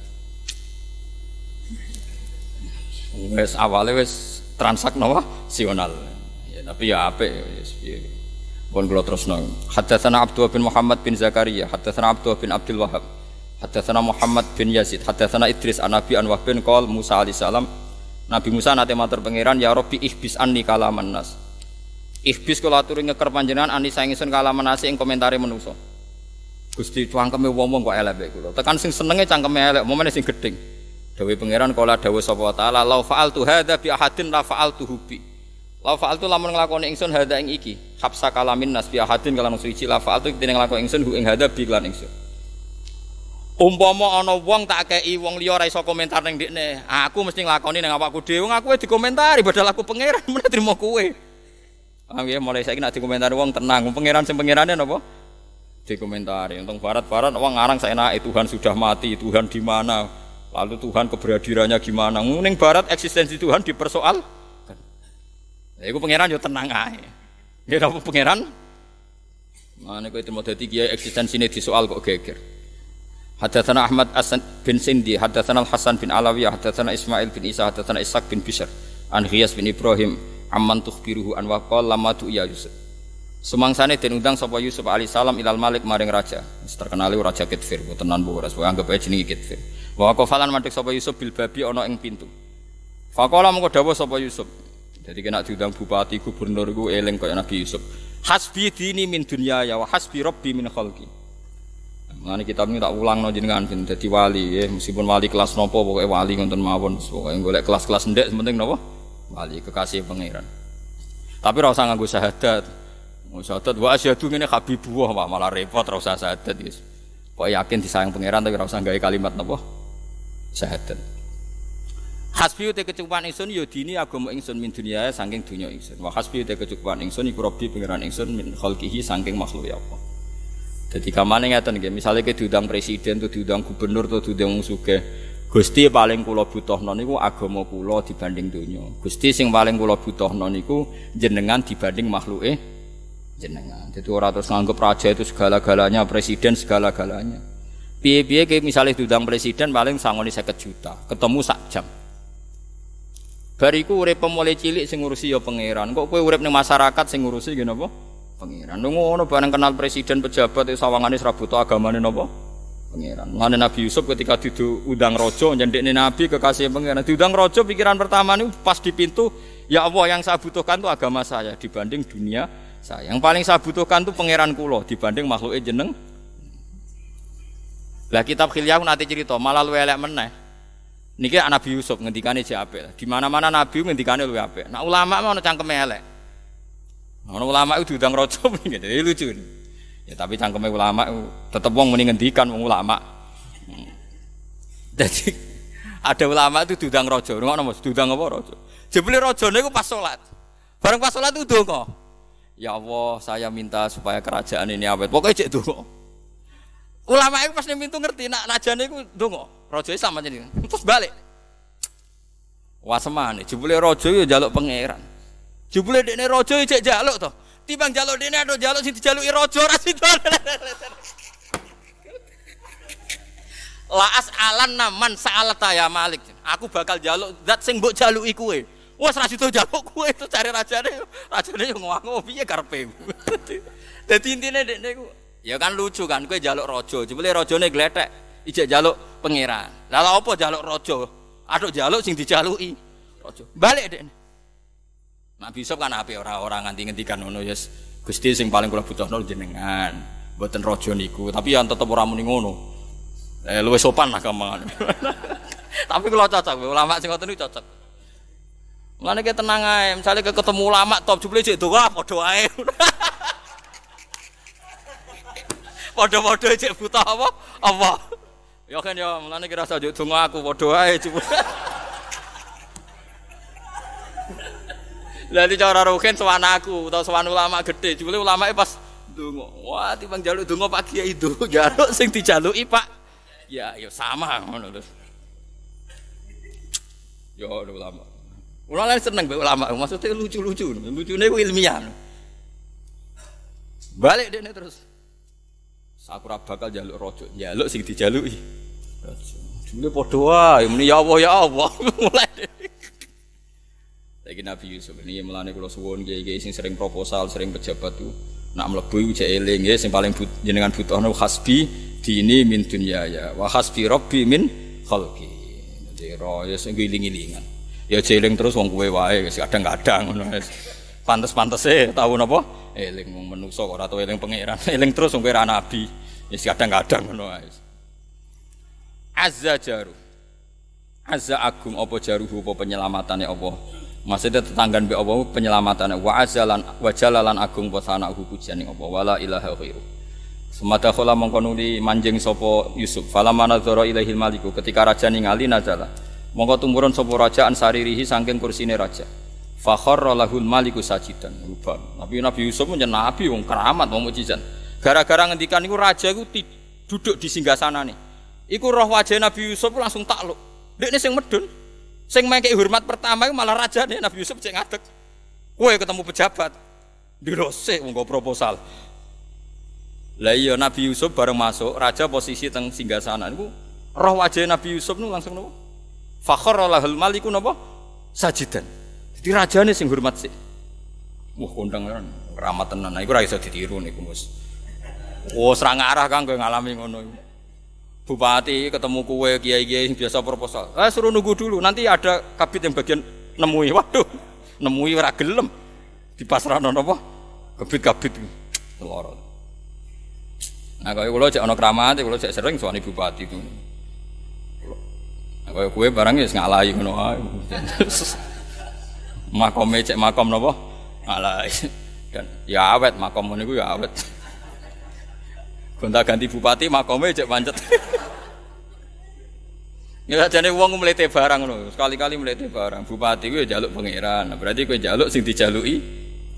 S1: Wes awalnya wes transak nasional. Ya, tapi ya apik wis Pun kula terusno. Haddatsana Abdullah bin Muhammad bin Zakaria, haddatsana Abdullah bin Abdul Wahab, haddatsana Muhammad bin Yazid, haddatsana Idris an Nabi an Wahb bin qol Musa alaihi. Nabi Musa nate matur pangeran ya Rabbi ihbis anni kalaman nas. Ihbis kula aturi ngeker panjenengan ani saing ingsun kalaman nas ing komentare manusa. Gusti cangkeme wong-wong kok elek kula. Tekan sing senenge cangkeme elek, momene sing gedeng. Dawe pangeran kala dawuh sapa taala la fa'altu hadza bi ahadin la fa'altu bi. La fa'altu lamun nglakoni ingsun hadza ing iki. Habsa kalamin nas bi ahadin kalan suci la fa'altu dene nglakoni ingsun hu ing hadza bi lan ingsun. Umpama ana wong tak kei wong liya ora iso komentar ning ndekne, aku mesti nglakoni ning awakku dhewe, aku wis dikomentari padahal aku pangeran meneh trimo kowe. Ah ya mulai saiki nek dikomentari wong tenang, pangeran sing pangerane napa? Dikomentari. Untung barat-barat wong ngarang saenake Tuhan sudah mati, Tuhan di mana? Lalu Tuhan keberadirannya gimana? Ning barat eksistensi Tuhan dipersoal. Ya iku pangeran yo tenang ae. Ya apa pangeran? Mana kau itu mau jadi kiai eksistensi ini disoal kok geger. Hadatsana Ahmad Asan bin Sindi, hadatsana Al Hasan bin Alawiyah, hadatsana Ismail bin Isa, hadatsana Ishaq bin Bishr, an Ghiyas bin Ibrahim, amman tukhbiruhu an waqal lama tu ya Yusuf. Sumangsane den undang sapa Yusuf alaihi salam ilal Malik maring raja. Terkenal raja Kitfir, tenan bu ora anggap ae jenenge Kitfir. Wa qafalan mantik sapa Yusuf bil babi ana ing pintu. Faqala mengko dawuh sapa Yusuf. Jadi kena diundang bupati gubernur iku eling kaya Nabi Yusuf. Hasbi dini min dunya ya wa hasbi rabbi min khalqi. Mengenai kitab ini tak ulang no jenengan dadi wali ya meskipun wali kelas nopo pokoknya wali ngonten mawon pokoknya golek kelas-kelas ndek penting nopo wali kekasih pangeran. Tapi ora usah nganggo syahadat. Syahadat wa asyhadu ngene habibullah wah malah repot ora usah syahadat guys. Kok yakin disayang pangeran tapi ora usah gawe kalimat nopo syahadat. Hasbi te kecukupan ingsun ya dini agama ingsun min dunia saking dunya ingsun. Wa hasbi te kecukupan ingsun iku robbi pangeran ingsun min khalqihi saking makhluk ya Allah. Jadi kamane ngeten nggih, misale ke diundang presiden tuh diundang gubernur tuh diundang sugih. Gusti paling kula butuhno niku agama kula dibanding donya. Gusti sing paling kula butuhno niku jenengan dibanding makhluke jenengan. Jadi ora terus nganggep raja itu segala-galanya, presiden segala-galanya. Piye-piye kayak misalnya diundang presiden paling sangoni 50 juta, ketemu sak jam. Bariku urip mulai cilik sing ngurusi ya pangeran. Kok kowe urip ning masyarakat sing ngurusi ngene apa? Pangeran. Lu ngono bareng kenal presiden pejabat itu sawangane serabuto agamane napa? Pangeran. Ngene Nabi Yusuf ketika didu udang rojo nyendekne Nabi kekasih pangeran. Diundang rojo pikiran pertama ini pas di pintu, ya Allah yang saya butuhkan itu agama saya dibanding dunia saya. Yang paling saya butuhkan itu pangeran kulo dibanding makhluk jeneng. Lah kitab Khilyah nanti cerita malah lu elek meneh. Niki Nabi Yusuf ngendikane jek apik. Di mana-mana Nabi ngendikane luwih apik. Nah ulama mau cangkeme elek. Ono ulama itu diundang raja gitu, jadi lucu. Ya tapi cangkeme ulama tetep wong muni ngendikan wong ulama. Hmm. Jadi ada ulama itu diundang raja, ngono Mas, diundang apa raja? Jebule rajane iku pas salat. Bareng pas salat itu donga. Ya Allah, saya minta supaya kerajaan ini awet. Pokoknya cek donga. Ulama itu pas pintu ngerti nak najane iku donga. Raja sama jadi. Terus balik. Wah semane, jebule raja yo jaluk pangeran. Jebule dekne raja cek jaluk to. Timbang jaluk dekne ada jaluk sing dijaluki raja ora sido. Laas alan naman sa'alata ya Malik. Aku bakal jaluk zat sing mbok jaluki. Wes ra sido jaluk kowe itu cari rajane. Rajane yo ngomong piye karepe. Dadi intine dekne ku ya kan lucu kan kowe jaluk raja. Jebule rajane gletek ijek jaluk pangeran. Lah apa jaluk raja? Aduk jaluk sing dijaluki raja. Balik dekne. Nabi Yusuf kan api orang-orang nganti ngendikan ngono yes. Gusti sing paling kula butuhno jenengan. Mboten raja niku, tapi yang tetep ora muni ngono. Eh luwih sopan lah gampang. tapi kalau cocok, ulama sing ngoten cocok. Mulane ke tenang ae, misale ke ketemu ulama top jebule cek donga padha ae. Padha-padha cek buta apa? Apa? Ya kan ya, mulane kira saja donga aku padha ae jebule. Jadi cara rugen sowan aku atau sowan ulama gede. Jebule ulama pas donga. Wah, timbang jaluk donga Pak Kiai itu, jaluk sing dijaluki Pak. Ya, ya sama ngono lho. Yo ulama. Ulama seneng mbek ulama, maksudnya lucu-lucu. Lucune ilmiah. Balik dene terus. Sakura bakal jaluk rojo, jaluk sing dijaluki. Rojo. Jebule padha wae, muni ya Allah ya Allah. Mulai Lagi Nabi Yusuf ini melane kalau suwon kiai kiai sing sering proposal, sering pejabat tuh Nak mlebu iku jek eling ya sing paling but, jenengan butuhno hasbi dini min dunya ya wa hasbi rabbi min khalqi. Jadi ro ya sing giling-gilingan. Ya jeling terus wong kowe wae kadang-kadang ngono wis. Pantes-pantese tahu napa? Eling wong menungso kok ora tau eling pangeran. Eling terus wong nabi. Wis kadang-kadang ngono. Azza jaru. Azza agung apa jaruhu apa penyelamatannya apa Maksudnya tetanggan be Allah penyelamatan wa azalan wa jalalan agung wa sana'uhu pujian ing Allah wala ilaha ghairu. Semata khala mongko nuli manjing sapa Yusuf. Falamma nadzara ilaihil maliku ketika raja ningali nazala. Mongko tumurun sapa raja ansaririhi saking kursine raja. Fa kharra lahul maliku sajidan. Tapi Nabi Yusuf menyen nabi wong keramat wong mujizat. Gara-gara ngendikan iku raja iku duduk di singgasanane. Iku roh wajah Nabi Yusuf langsung takluk. Dekne sing medun. Sing mengke hormat pertama itu malah raja nih Nabi Yusuf cek ngadeg. Kowe ketemu pejabat. Dirose wong proposal. Lah iya Nabi Yusuf bareng masuk, raja posisi teng singgasana niku roh wajah Nabi Yusuf nu langsung nopo? Fakhara lahul maliku nopo? Sajidan. Jadi rajane sing hormat sih. Wah kondang kan ramah tenan. Nah, iku ora iso ditiru niku, Mus. Oh, serang arah kan gue ngalami ngono bupati ketemu kue kiai-kiai biasa proposal. Eh suruh nunggu dulu, nanti ada kabit yang bagian nemui. Waduh, nemui ora gelem. Di pasrano napa? Kabit-kabit loro. Nah, kalau kula cek ana kramat, kula cek sering soal bupati itu. Nah, kalau kue barangnya ngalahi ngono. Makome cek makom napa? Ngalahi. Dan ya awet makom niku ya awet. Gonta ganti bupati makome cek pancet. Ya jane wong mlete barang ngono, sekali-kali mlete barang. Bupati kuwi jaluk pangeran. Nah, berarti kowe jaluk sing dijaluki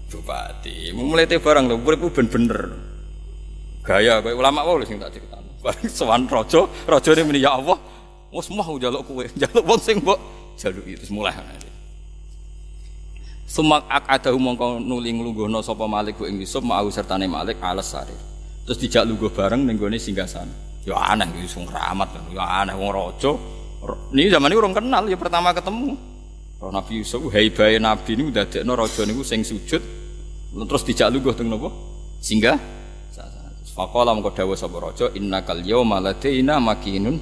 S1: bupati. Mlete barang lho, urip ben-bener. Gaya kowe ulama wae sing tak critakno. Bareng sowan raja, rajane muni ya Allah, wis mau jaluk kowe, jaluk wong sing mbok jaluki terus mulai. Sumak akadahu mongko nuli nglungguhna sapa Malik ku ing Yusuf mau sertane Malik alas sari. Terus dijak lungguh bareng ning gone singgasana. Ya aneh iki sing ramat, ya aneh wong raja ini zaman ini orang kenal ya pertama ketemu. Roh Nabi Yusuf, haibai Nabi ini udah dekno rojo niku sing sujud, terus dijak luguh teng nopo? Sehingga Fakola mengko dawuh sapa raja innakal yauma ladaina makinun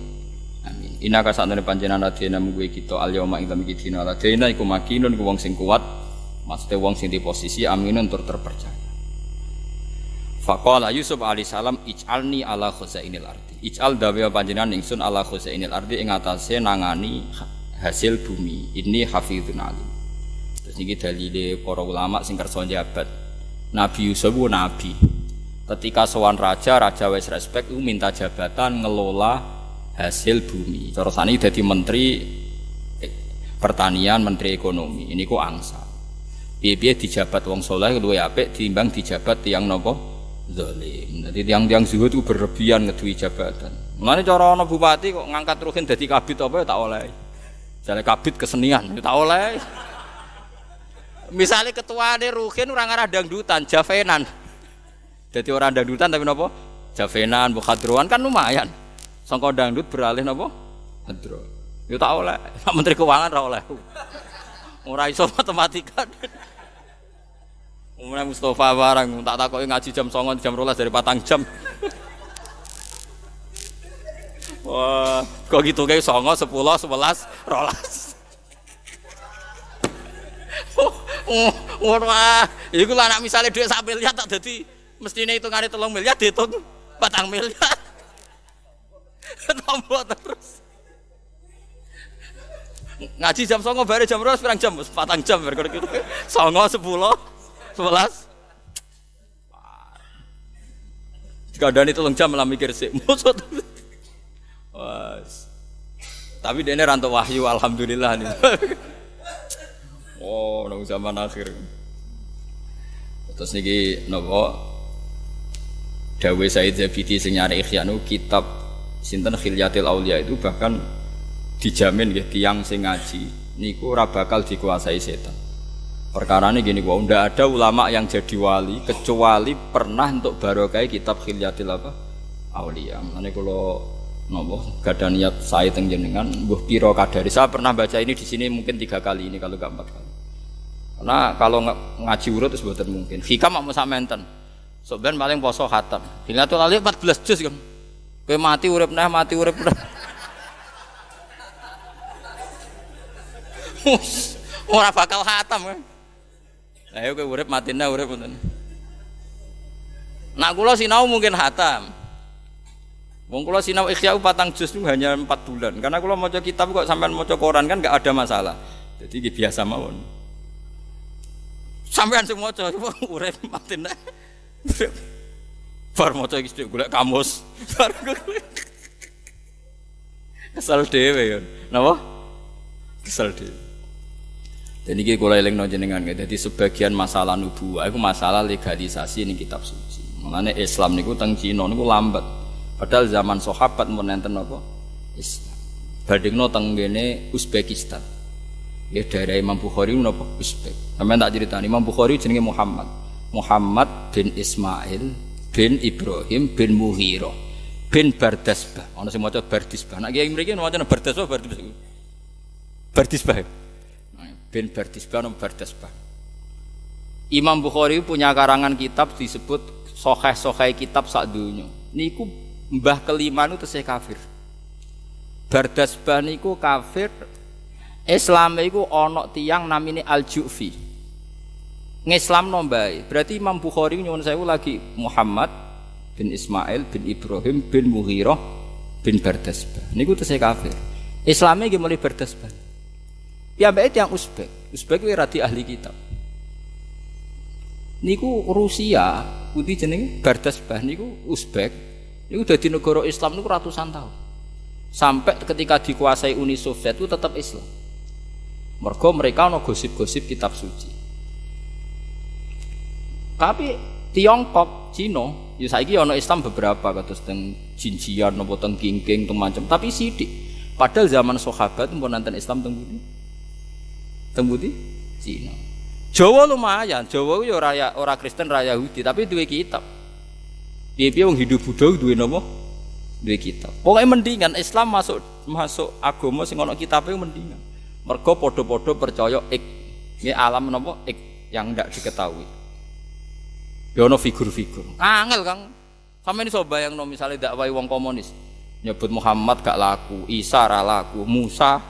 S1: amin. Innaka sakjane panjenengan ladaina munggu kita al yauma ing dalem dina ladaina iku makinun iku wong sing kuat. Maksudnya wong sing di posisi aminun tur terpercaya. Fakola Yusuf alaihissalam ij'alni ala khazainil ardi Ij'al dawe panjenengan ingsun ala khusainil ardi ing atase nangani hasil bumi. Ini hafizun alim. Terus niki dalile para ulama sing kersa jabat. Nabi Yusuf ku nabi. Ketika sowan raja, raja wis respect u minta jabatan ngelola hasil bumi. Terus ini jadi menteri eh, pertanian, menteri ekonomi. Ini ku angsa. Piye-piye dijabat wong soleh luwe apik timbang dijabat tiang nopo zalim. Jadi tiang-tiang zuhud itu berlebihan ngedui jabatan. Mulane cara ana bupati kok ngangkat ruhin dadi kabit apa ya tak oleh. Jale kabit kesenian ya tak oleh. Misalnya ketua ini ruhin orang arah dangdutan, javenan. Jadi orang dangdutan tapi nopo? Javenan, bukhadruan kan lumayan. Sangka dangdut beralih nopo? Hadro. Ya tak oleh. Menteri Keuangan ora oleh. Ora iso matematika. Umumnya Mustafa barang, tak takoki ngaji jam songon jam rolas dari patang jam. Wah, kok gitu kayak songo, sepuluh, sebelas, rolas. Wah, itu lah anak misalnya duit sak miliar tak jadi mestinya itu ngari telung miliar dihitung patang miliar. Tombol terus. Ngaji jam songo bare jam rolas pirang jam, patang jam berkode gitu. Songo sepuluh sebelas. Ada itu jam malah mikir sih. Musuh tapi dia ini rantau wahyu alhamdulillah nih. Oh nunggu zaman akhir. Terus niki nopo? Dawe Said Zabidi sing nyari ikhyanu kitab sinten Khilyatil Aulia itu bahkan dijamin ya tiang sing ngaji niku ora bakal dikuasai setan Perkara ini gini, gua ndak ada ulama yang jadi wali kecuali pernah untuk barokah kitab khilyatil apa aulia. Mana kalau nopo gak ada niat saya tengjenengan, buh piro kadari. Saya pernah baca ini di sini mungkin tiga kali ini kalau gak empat kali. Karena kalau ngaji urut itu sebetulnya mungkin. Hikam mau samenten. Sebenarnya paling poso khatam. Hilatul Ali 14 juz kan. Kowe mati urip neh, mati urip neh. Ora bakal khatam kan. Ayo kowe urip mati neh urip ngoten. Nak kula sinau mungkin khatam. Wong kula sinau ikhya patang juz hanya 4 bulan. Karena kula maca kitab kok sampean maca koran kan gak ada masalah. Jadi biasa mawon. Sampean sing maca urip mati neh. Bar maca iki sithik golek kamus. Bar Kesal dhewe ya. Napa? Kesal dhewe. Dan ini kula elingno jenengan Jadi sebagian masalah nubuwah itu masalah legalisasi ini kitab suci. Mengenai Islam niku teng Cina niku lambat. Padahal zaman sahabat mun enten napa? Islam. Bandingno teng ngene Uzbekistan. Ya daerah Imam Bukhari napa Uzbek. Sampeyan tak critani Imam Bukhari jenenge Muhammad. Muhammad bin Ismail bin Ibrahim bin Muhiro bin Bardasbah. Ana sing maca Bardisbah. Nek kiai mriki maca Bardasbah Bardisbah. Bardisbah. Bin Bardisbah nom Bardasbah. Imam Bukhari punya karangan kitab disebut Soheh-soheh kitab sak dunya. Niku mbah kelima itu tesih kafir. Bardasbah niku kafir. Islam iku ana tiang namine Al-Ju'fi ngislam nombai berarti Imam Bukhari nyuwun saya lagi Muhammad bin Ismail bin Ibrahim bin Mughirah bin Bardasbah niku saya kafir Islamnya gimana Bardasbah ya baik yang Uzbek. Uzbek itu rati ahli kitab. Niku Rusia putih jeneng Bardasbah niku Uzbek. Niku di negara Islam niku ratusan tahun. Sampai ketika dikuasai Uni Soviet itu tetap Islam. Mereka mereka no gosip-gosip kitab suci. Tapi Tiongkok, Cina, ya saiki ana Islam beberapa kados teng Jinjian napa teng Kingking teng macam, tapi sidik. Padahal zaman sahabat pun nonton Islam teng budi Cina. Jawa lumayan, Jawa ya ora ya, ora Kristen, ora Yahudi, tapi duwe kitab. Piye-piye wong hidup Buddha duwe napa? Duwe kitab. Pokoknya mendingan Islam masuk masuk agama sing ana kitabe mendingan. Mergo padha-padha percaya ik, ya alam napa ik yang tidak diketahui. Ya ono figur-figur. Angel Kang. Sampe ini so bayang no misalnya dakwai wong komunis. Nyebut Muhammad gak laku, Isa ora laku, Musa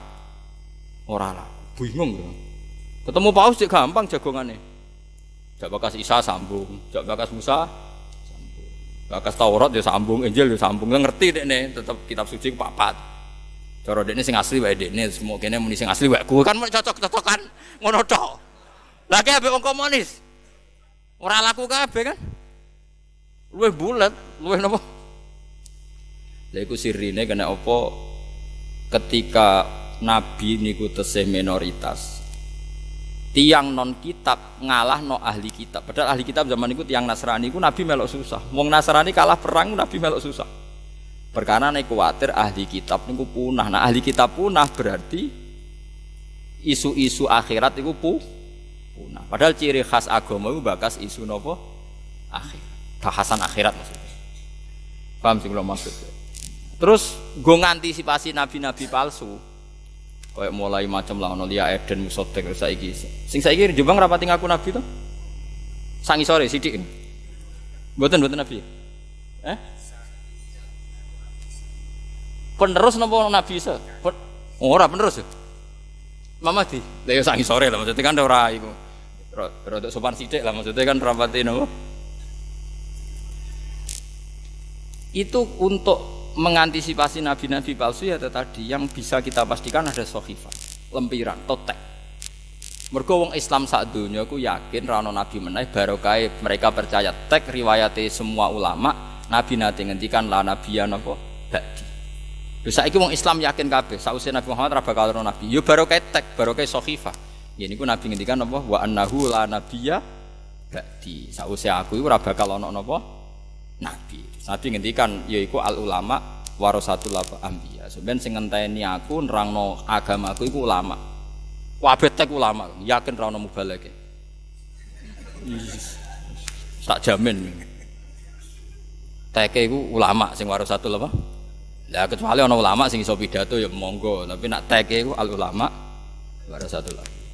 S1: ora laku. Bingung ya. Ketemu paus cek gampang jagongane. Jak bakas Isa sambung, jak bakas Musa sambung. Bakas Taurat ya sambung, Injil ya sambung. Ngerti dek nih, tetap kitab suci papat. Cara dekne sing asli wae dekne, semua kene muni sing asli wae ku kan cocok-cocokan ngono tok. Lagi ambek wong komunis. Ora laku kabeh kan? Luwih bulat, luwih napa? Lha iku sirine kena apa ketika nabi niku tesih minoritas. Tiang non kitab ngalah no ahli kitab. Padahal ahli kitab zaman itu tiang Nasrani itu nabi melok susah. Wong Nasrani kalah perang nabi melok susah. Perkara nek kuatir ahli kitab niku punah. Nah ahli kitab punah berarti isu-isu akhirat itu punah punah. Padahal ciri khas agama itu bakas isu nopo akhir, bahasan akhirat maksudnya. Paham sih kalau maksud. Terus gue ngantisipasi nabi-nabi palsu. Kayak mulai macam lah Nolia Eden Musotek saiki. Sing saiki Jombang rapati ngaku nabi tuh. Sangi sore sidik. Mboten mboten nabi. Eh? Penerus nopo nabi se? Oh, ora penerus ya. Mama di, lah ya sangi sore lah maksudnya kan ora iku. Rodok sopan sidik lah maksudnya kan rapati nopo. Itu untuk mengantisipasi nabi-nabi palsu ya tadi yang bisa kita pastikan ada sohifah, lempiran, totek. Mergo wong Islam saat dunia aku yakin rano nabi meneh barokai mereka percaya tek riwayate semua ulama nabi nanti ngendikan lah nabiya napa ba'di. Lha saiki wong Islam yakin kabeh sausé Nabi Muhammad ra bakal nabi. Yo barokai tek, barokai sohifah. Ya niku Nabi ngendikan apa? Wa annahu la nabiyya ba'di. Sause aku iku ora bakal napa? Nabi. Nabi ngendikan yaiku al ulama warasatul anbiya. Sampeyan sing ngenteni aku nerangno agamaku iku ulama. Kabeh tek ulama, yakin ra ono mubalake. Tak jamin. Teke iku ulama sing warasatul apa? Lah kecuali ana ulama sing iso pidato ya monggo, tapi nak teke iku al ulama warasatul anbiya.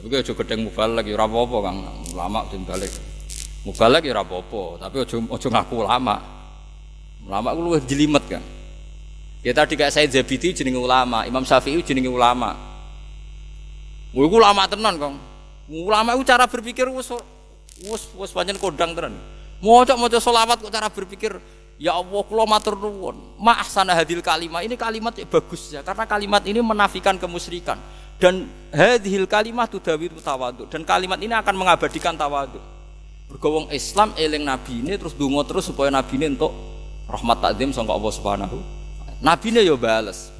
S1: Tapi gue juga gedeng mubal lagi apa-apa kang lama dan balik. Mubalak ya apa tapi ojo ojo ngaku ulama. Ulama ku luwih jelimet kan. Ya tadi kayak saya Zabidi jenenge ulama, Imam Syafi'i jenenge ulama. Wah, iku ulama tenan, Kang. Ulama itu cara berpikir wis wis wis pancen kodang tenan. Maca maca selawat kok cara berpikir Ya Allah, kula matur nuwun. Ma'ahsana hadil kalimat. Ini kalimat yang bagus ya karena kalimat ini menafikan kemusyrikan dan hadhil kalimat tudawir tawadu dan kalimat ini akan mengabadikan tawadu. Bergowong Islam eling ini terus dungo terus supaya nabi ini untuk rahmat takdim sangka Allah Subhanahu. Ini ya bales.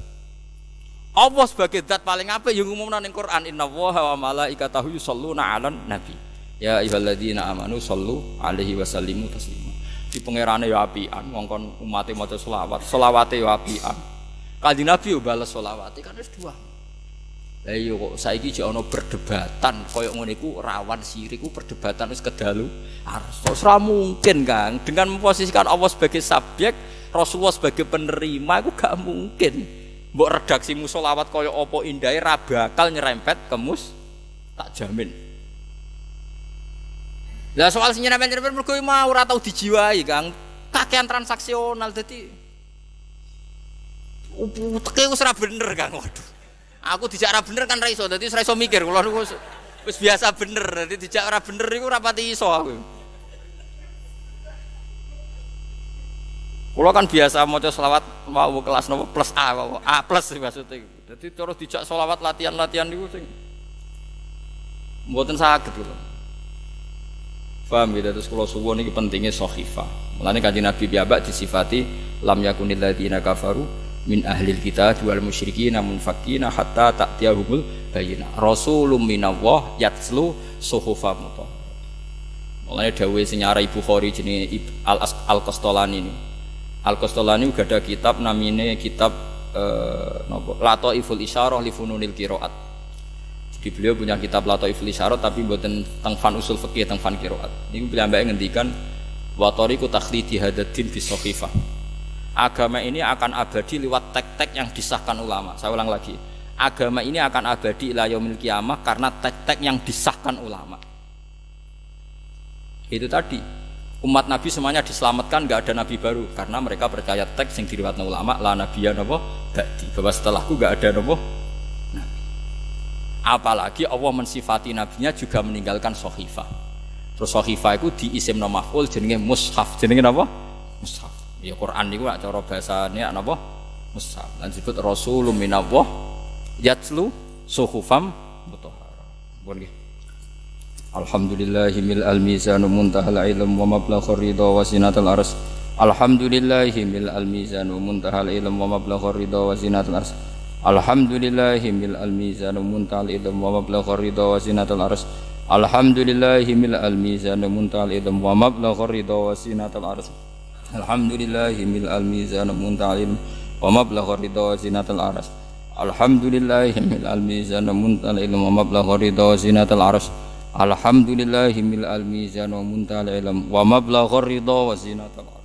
S1: Allah sebagai zat paling apa yang umumnya ning Quran inna wa malaikatahu yusalluna 'alan nabi. Ya ayyuhalladzina amanu sallu alaihi wasallimu taslima di pangerane ya apian ngongkon umatnya maca selawat selawate ya apian kanjeng Nabi yo bales selawate kan wis dua lah iya kok saiki jek ana perdebatan koyo ngene iku rawan sirik perdebatan wis kedalu harus ora mungkin Kang dengan memposisikan Allah sebagai subjek Rasulullah sebagai penerima itu gak mungkin mbok redaksi musolawat koyo opo indai ra bakal nyerempet kemus tak jamin lah soal sing nyerempet-nyerempet mergo mau ora tau dijiwai, Kang. Kakean transaksional dadi teke wis ora bener, Kang. Waduh. Aku dijak ora bener kan ra iso, dadi ora iso mikir. Kula niku wis biasa bener, dadi dijak ora bener iku ora pati iso aku. Kulo kan biasa maca selawat mau kelas nopo plus A, mau A plus maksudnya. Jadi terus dijak selawat latihan-latihan niku sing mboten saged kula. Paham gitu terus kalau suwon ini pentingnya sohifa. Mulanya kaji Nabi biabak disifati lam yakunil ladina kafaru min ahlil kita jual musyriki namun fakina hatta tak tiahumul bayina rasulum minallah yatslu suhufa mutah Mulanya dawe senyara ibu khori jenis al al kostolani ini. Al kostolani juga ada kitab namanya kitab eh, nopo? Lato iful isyarah li fununil kiroat di beliau punya kitab Lato Ifli Syarot tapi buatan tentang fan usul fikih tentang fan kiroat. Ini beliau ngendikan watori ku takhlidi hadatin bisohifah. Agama ini akan abadi lewat tek-tek yang disahkan ulama. Saya ulang lagi. Agama ini akan abadi ila yaumil kiamah karena tek-tek yang disahkan ulama. Itu tadi. Umat Nabi semuanya diselamatkan, gak ada Nabi baru karena mereka percaya teks yang diriwatkan ulama lah Nabiya nopo bahwa setelahku gak ada nopo apalagi Allah mensifati nabinya juga meninggalkan sohifah terus sohifah itu di isim maf'ul jenenge mushaf jenenge apa? mushaf ya Quran itu gak cara bahasanya apa? mushaf dan disebut rasulun minallah yatslu suhufam mutahhara. Boleh Alhamdulillahi mil al mizanu muntahal ilm wa mablaghur ridha wa sinatul ars Alhamdulillahi mil al mizanu muntahal ilm wa mablaghur ridha wa sinatul ars Alhamdulillahi mil al mizan muntal idam wa mablagh ridha wa zinatul ars Alhamdulillahi mil al mizan muntal idam wa mablagh ridha wa zinatul ars Alhamdulillahi mil al mizan muntal idam wa mablagh ridha wa zinatul ars Alhamdulillahi mil al mizan muntal idam wa mablagh ridha wa zinatul ars Alhamdulillahi mil al mizan muntal idam wa mablagh ridha wa zinatul ars